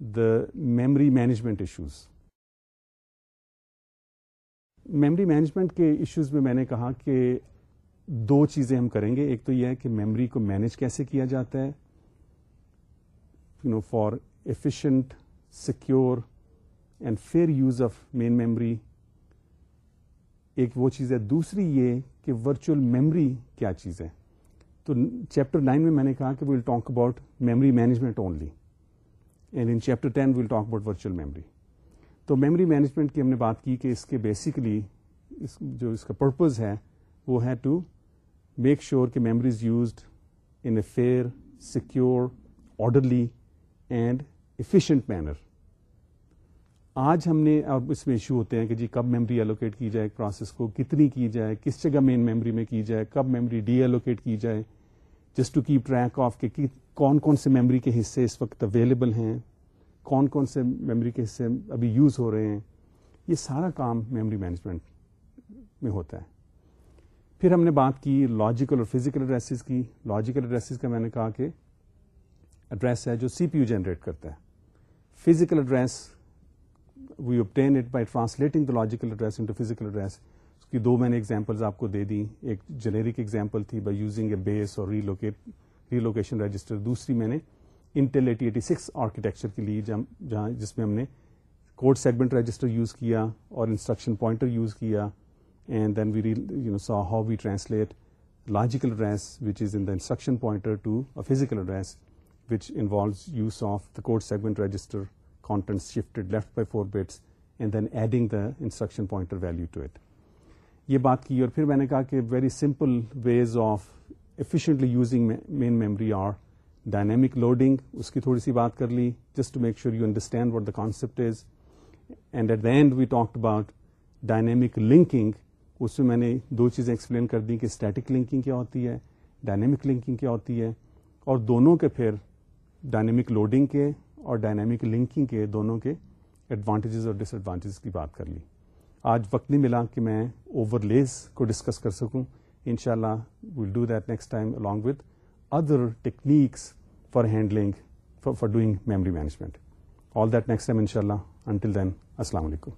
Speaker 1: the memory management issues memory management کے issues میں میں نے کہا کہ دو چیزیں ہم کریں گے. ایک تو یہ ہے کہ میمری کو مینج کیسے کیا جاتا ہے؟ You know for efficient secure and fair use of main memory ایک وہ چیز ہے. دوسری یہ کہ ورچوئل میمری کیا چیز ہے. تو چیپٹر نائن میں میں نے کہا کہ we'll talk about memory management only and in chapter ten we'll talk about virtual memory تو میمری مینجمنٹ کی ہم نے بات کی کہ اس کے بیسکلی جو اس کا پرپز ہے وہ ہے ٹو میک شیور کہ memory's used in a fair secure orderly and efficient manner آج ہم نے اب اس میں ایشو ہوتے ہیں کہ جی کب میموری ایلوکیٹ کی جائے پروسیس کو کتنی کی جائے، کس جگہ مین میموری میں کی جائے، کب میموری ڈی ایلوکیٹ کی جائے just to keep track of کہ کون کون سے میموری کے حصے اس وقت اویلیبل ہیں، کون کون سے میموری کے حصے ابھی یوز ہو رہے ہیں۔ یہ سارا کام میموری مینجمنٹ میں ہوتا ہے۔ پھر ہم نے بات کی لاجیکل اور فزیکل ایڈریسز کی۔ لاجیکل ایڈریسز کا میں نے کہا کہ ایڈریس ہے جو سی پی یو جنریٹ کرتا ہے۔ Physical address we obtain it by translating the logical address into physical address اس کی دو میں نے ایگزامپلز آپ کو دے دی ایک جنیرک ایگزامپل تھی بائی یوزنگ اے بیس اور ریلوکیٹ ریلوکیشن رجسٹر دوسری میں نے Intel eighty eighty six architecture کے لیے جہاں جس میں ہم نے کوڈ سیگمنٹ رجسٹر یوز کیا اور انسٹرکشن پوائنٹر یوز کیا and then we you know saw how we translate logical address which is in the instruction pointer to physical address which involves use of the code segment register content shifted left by 4 bits and then adding the instruction pointer value to it یہ بات کی اور پھر میں نے کہا کہ very simple ways of efficiently using main memory are dynamic loading اس کی تھوڑی سی بات کر لی just to make sure you understand what the concept is and at the end we talk about dynamic linking اس میں میں نے دو چیزیں ایکسپلین کر دی کہ اسٹیٹک لنکنگ کیا ہوتی ہے ڈائنامک لنکنگ کیا ہوتی ہے، اور دونوں کے پھر ڈائنامک لوڈنگ کے اور ڈائنامک لنکنگ کے دونوں کے ایڈوانٹیجز اور ڈس ایڈوانٹیجز کی بات کر لی۔ آج وقت نہیں ملا کہ میں اوور لیز کو ڈسکس کر سکوں۔ ان شاء اللہ will do that next time along with other techniques for handling for doing memory management all that next time ان شاء اللہ انٹل دین السلام علیکم۔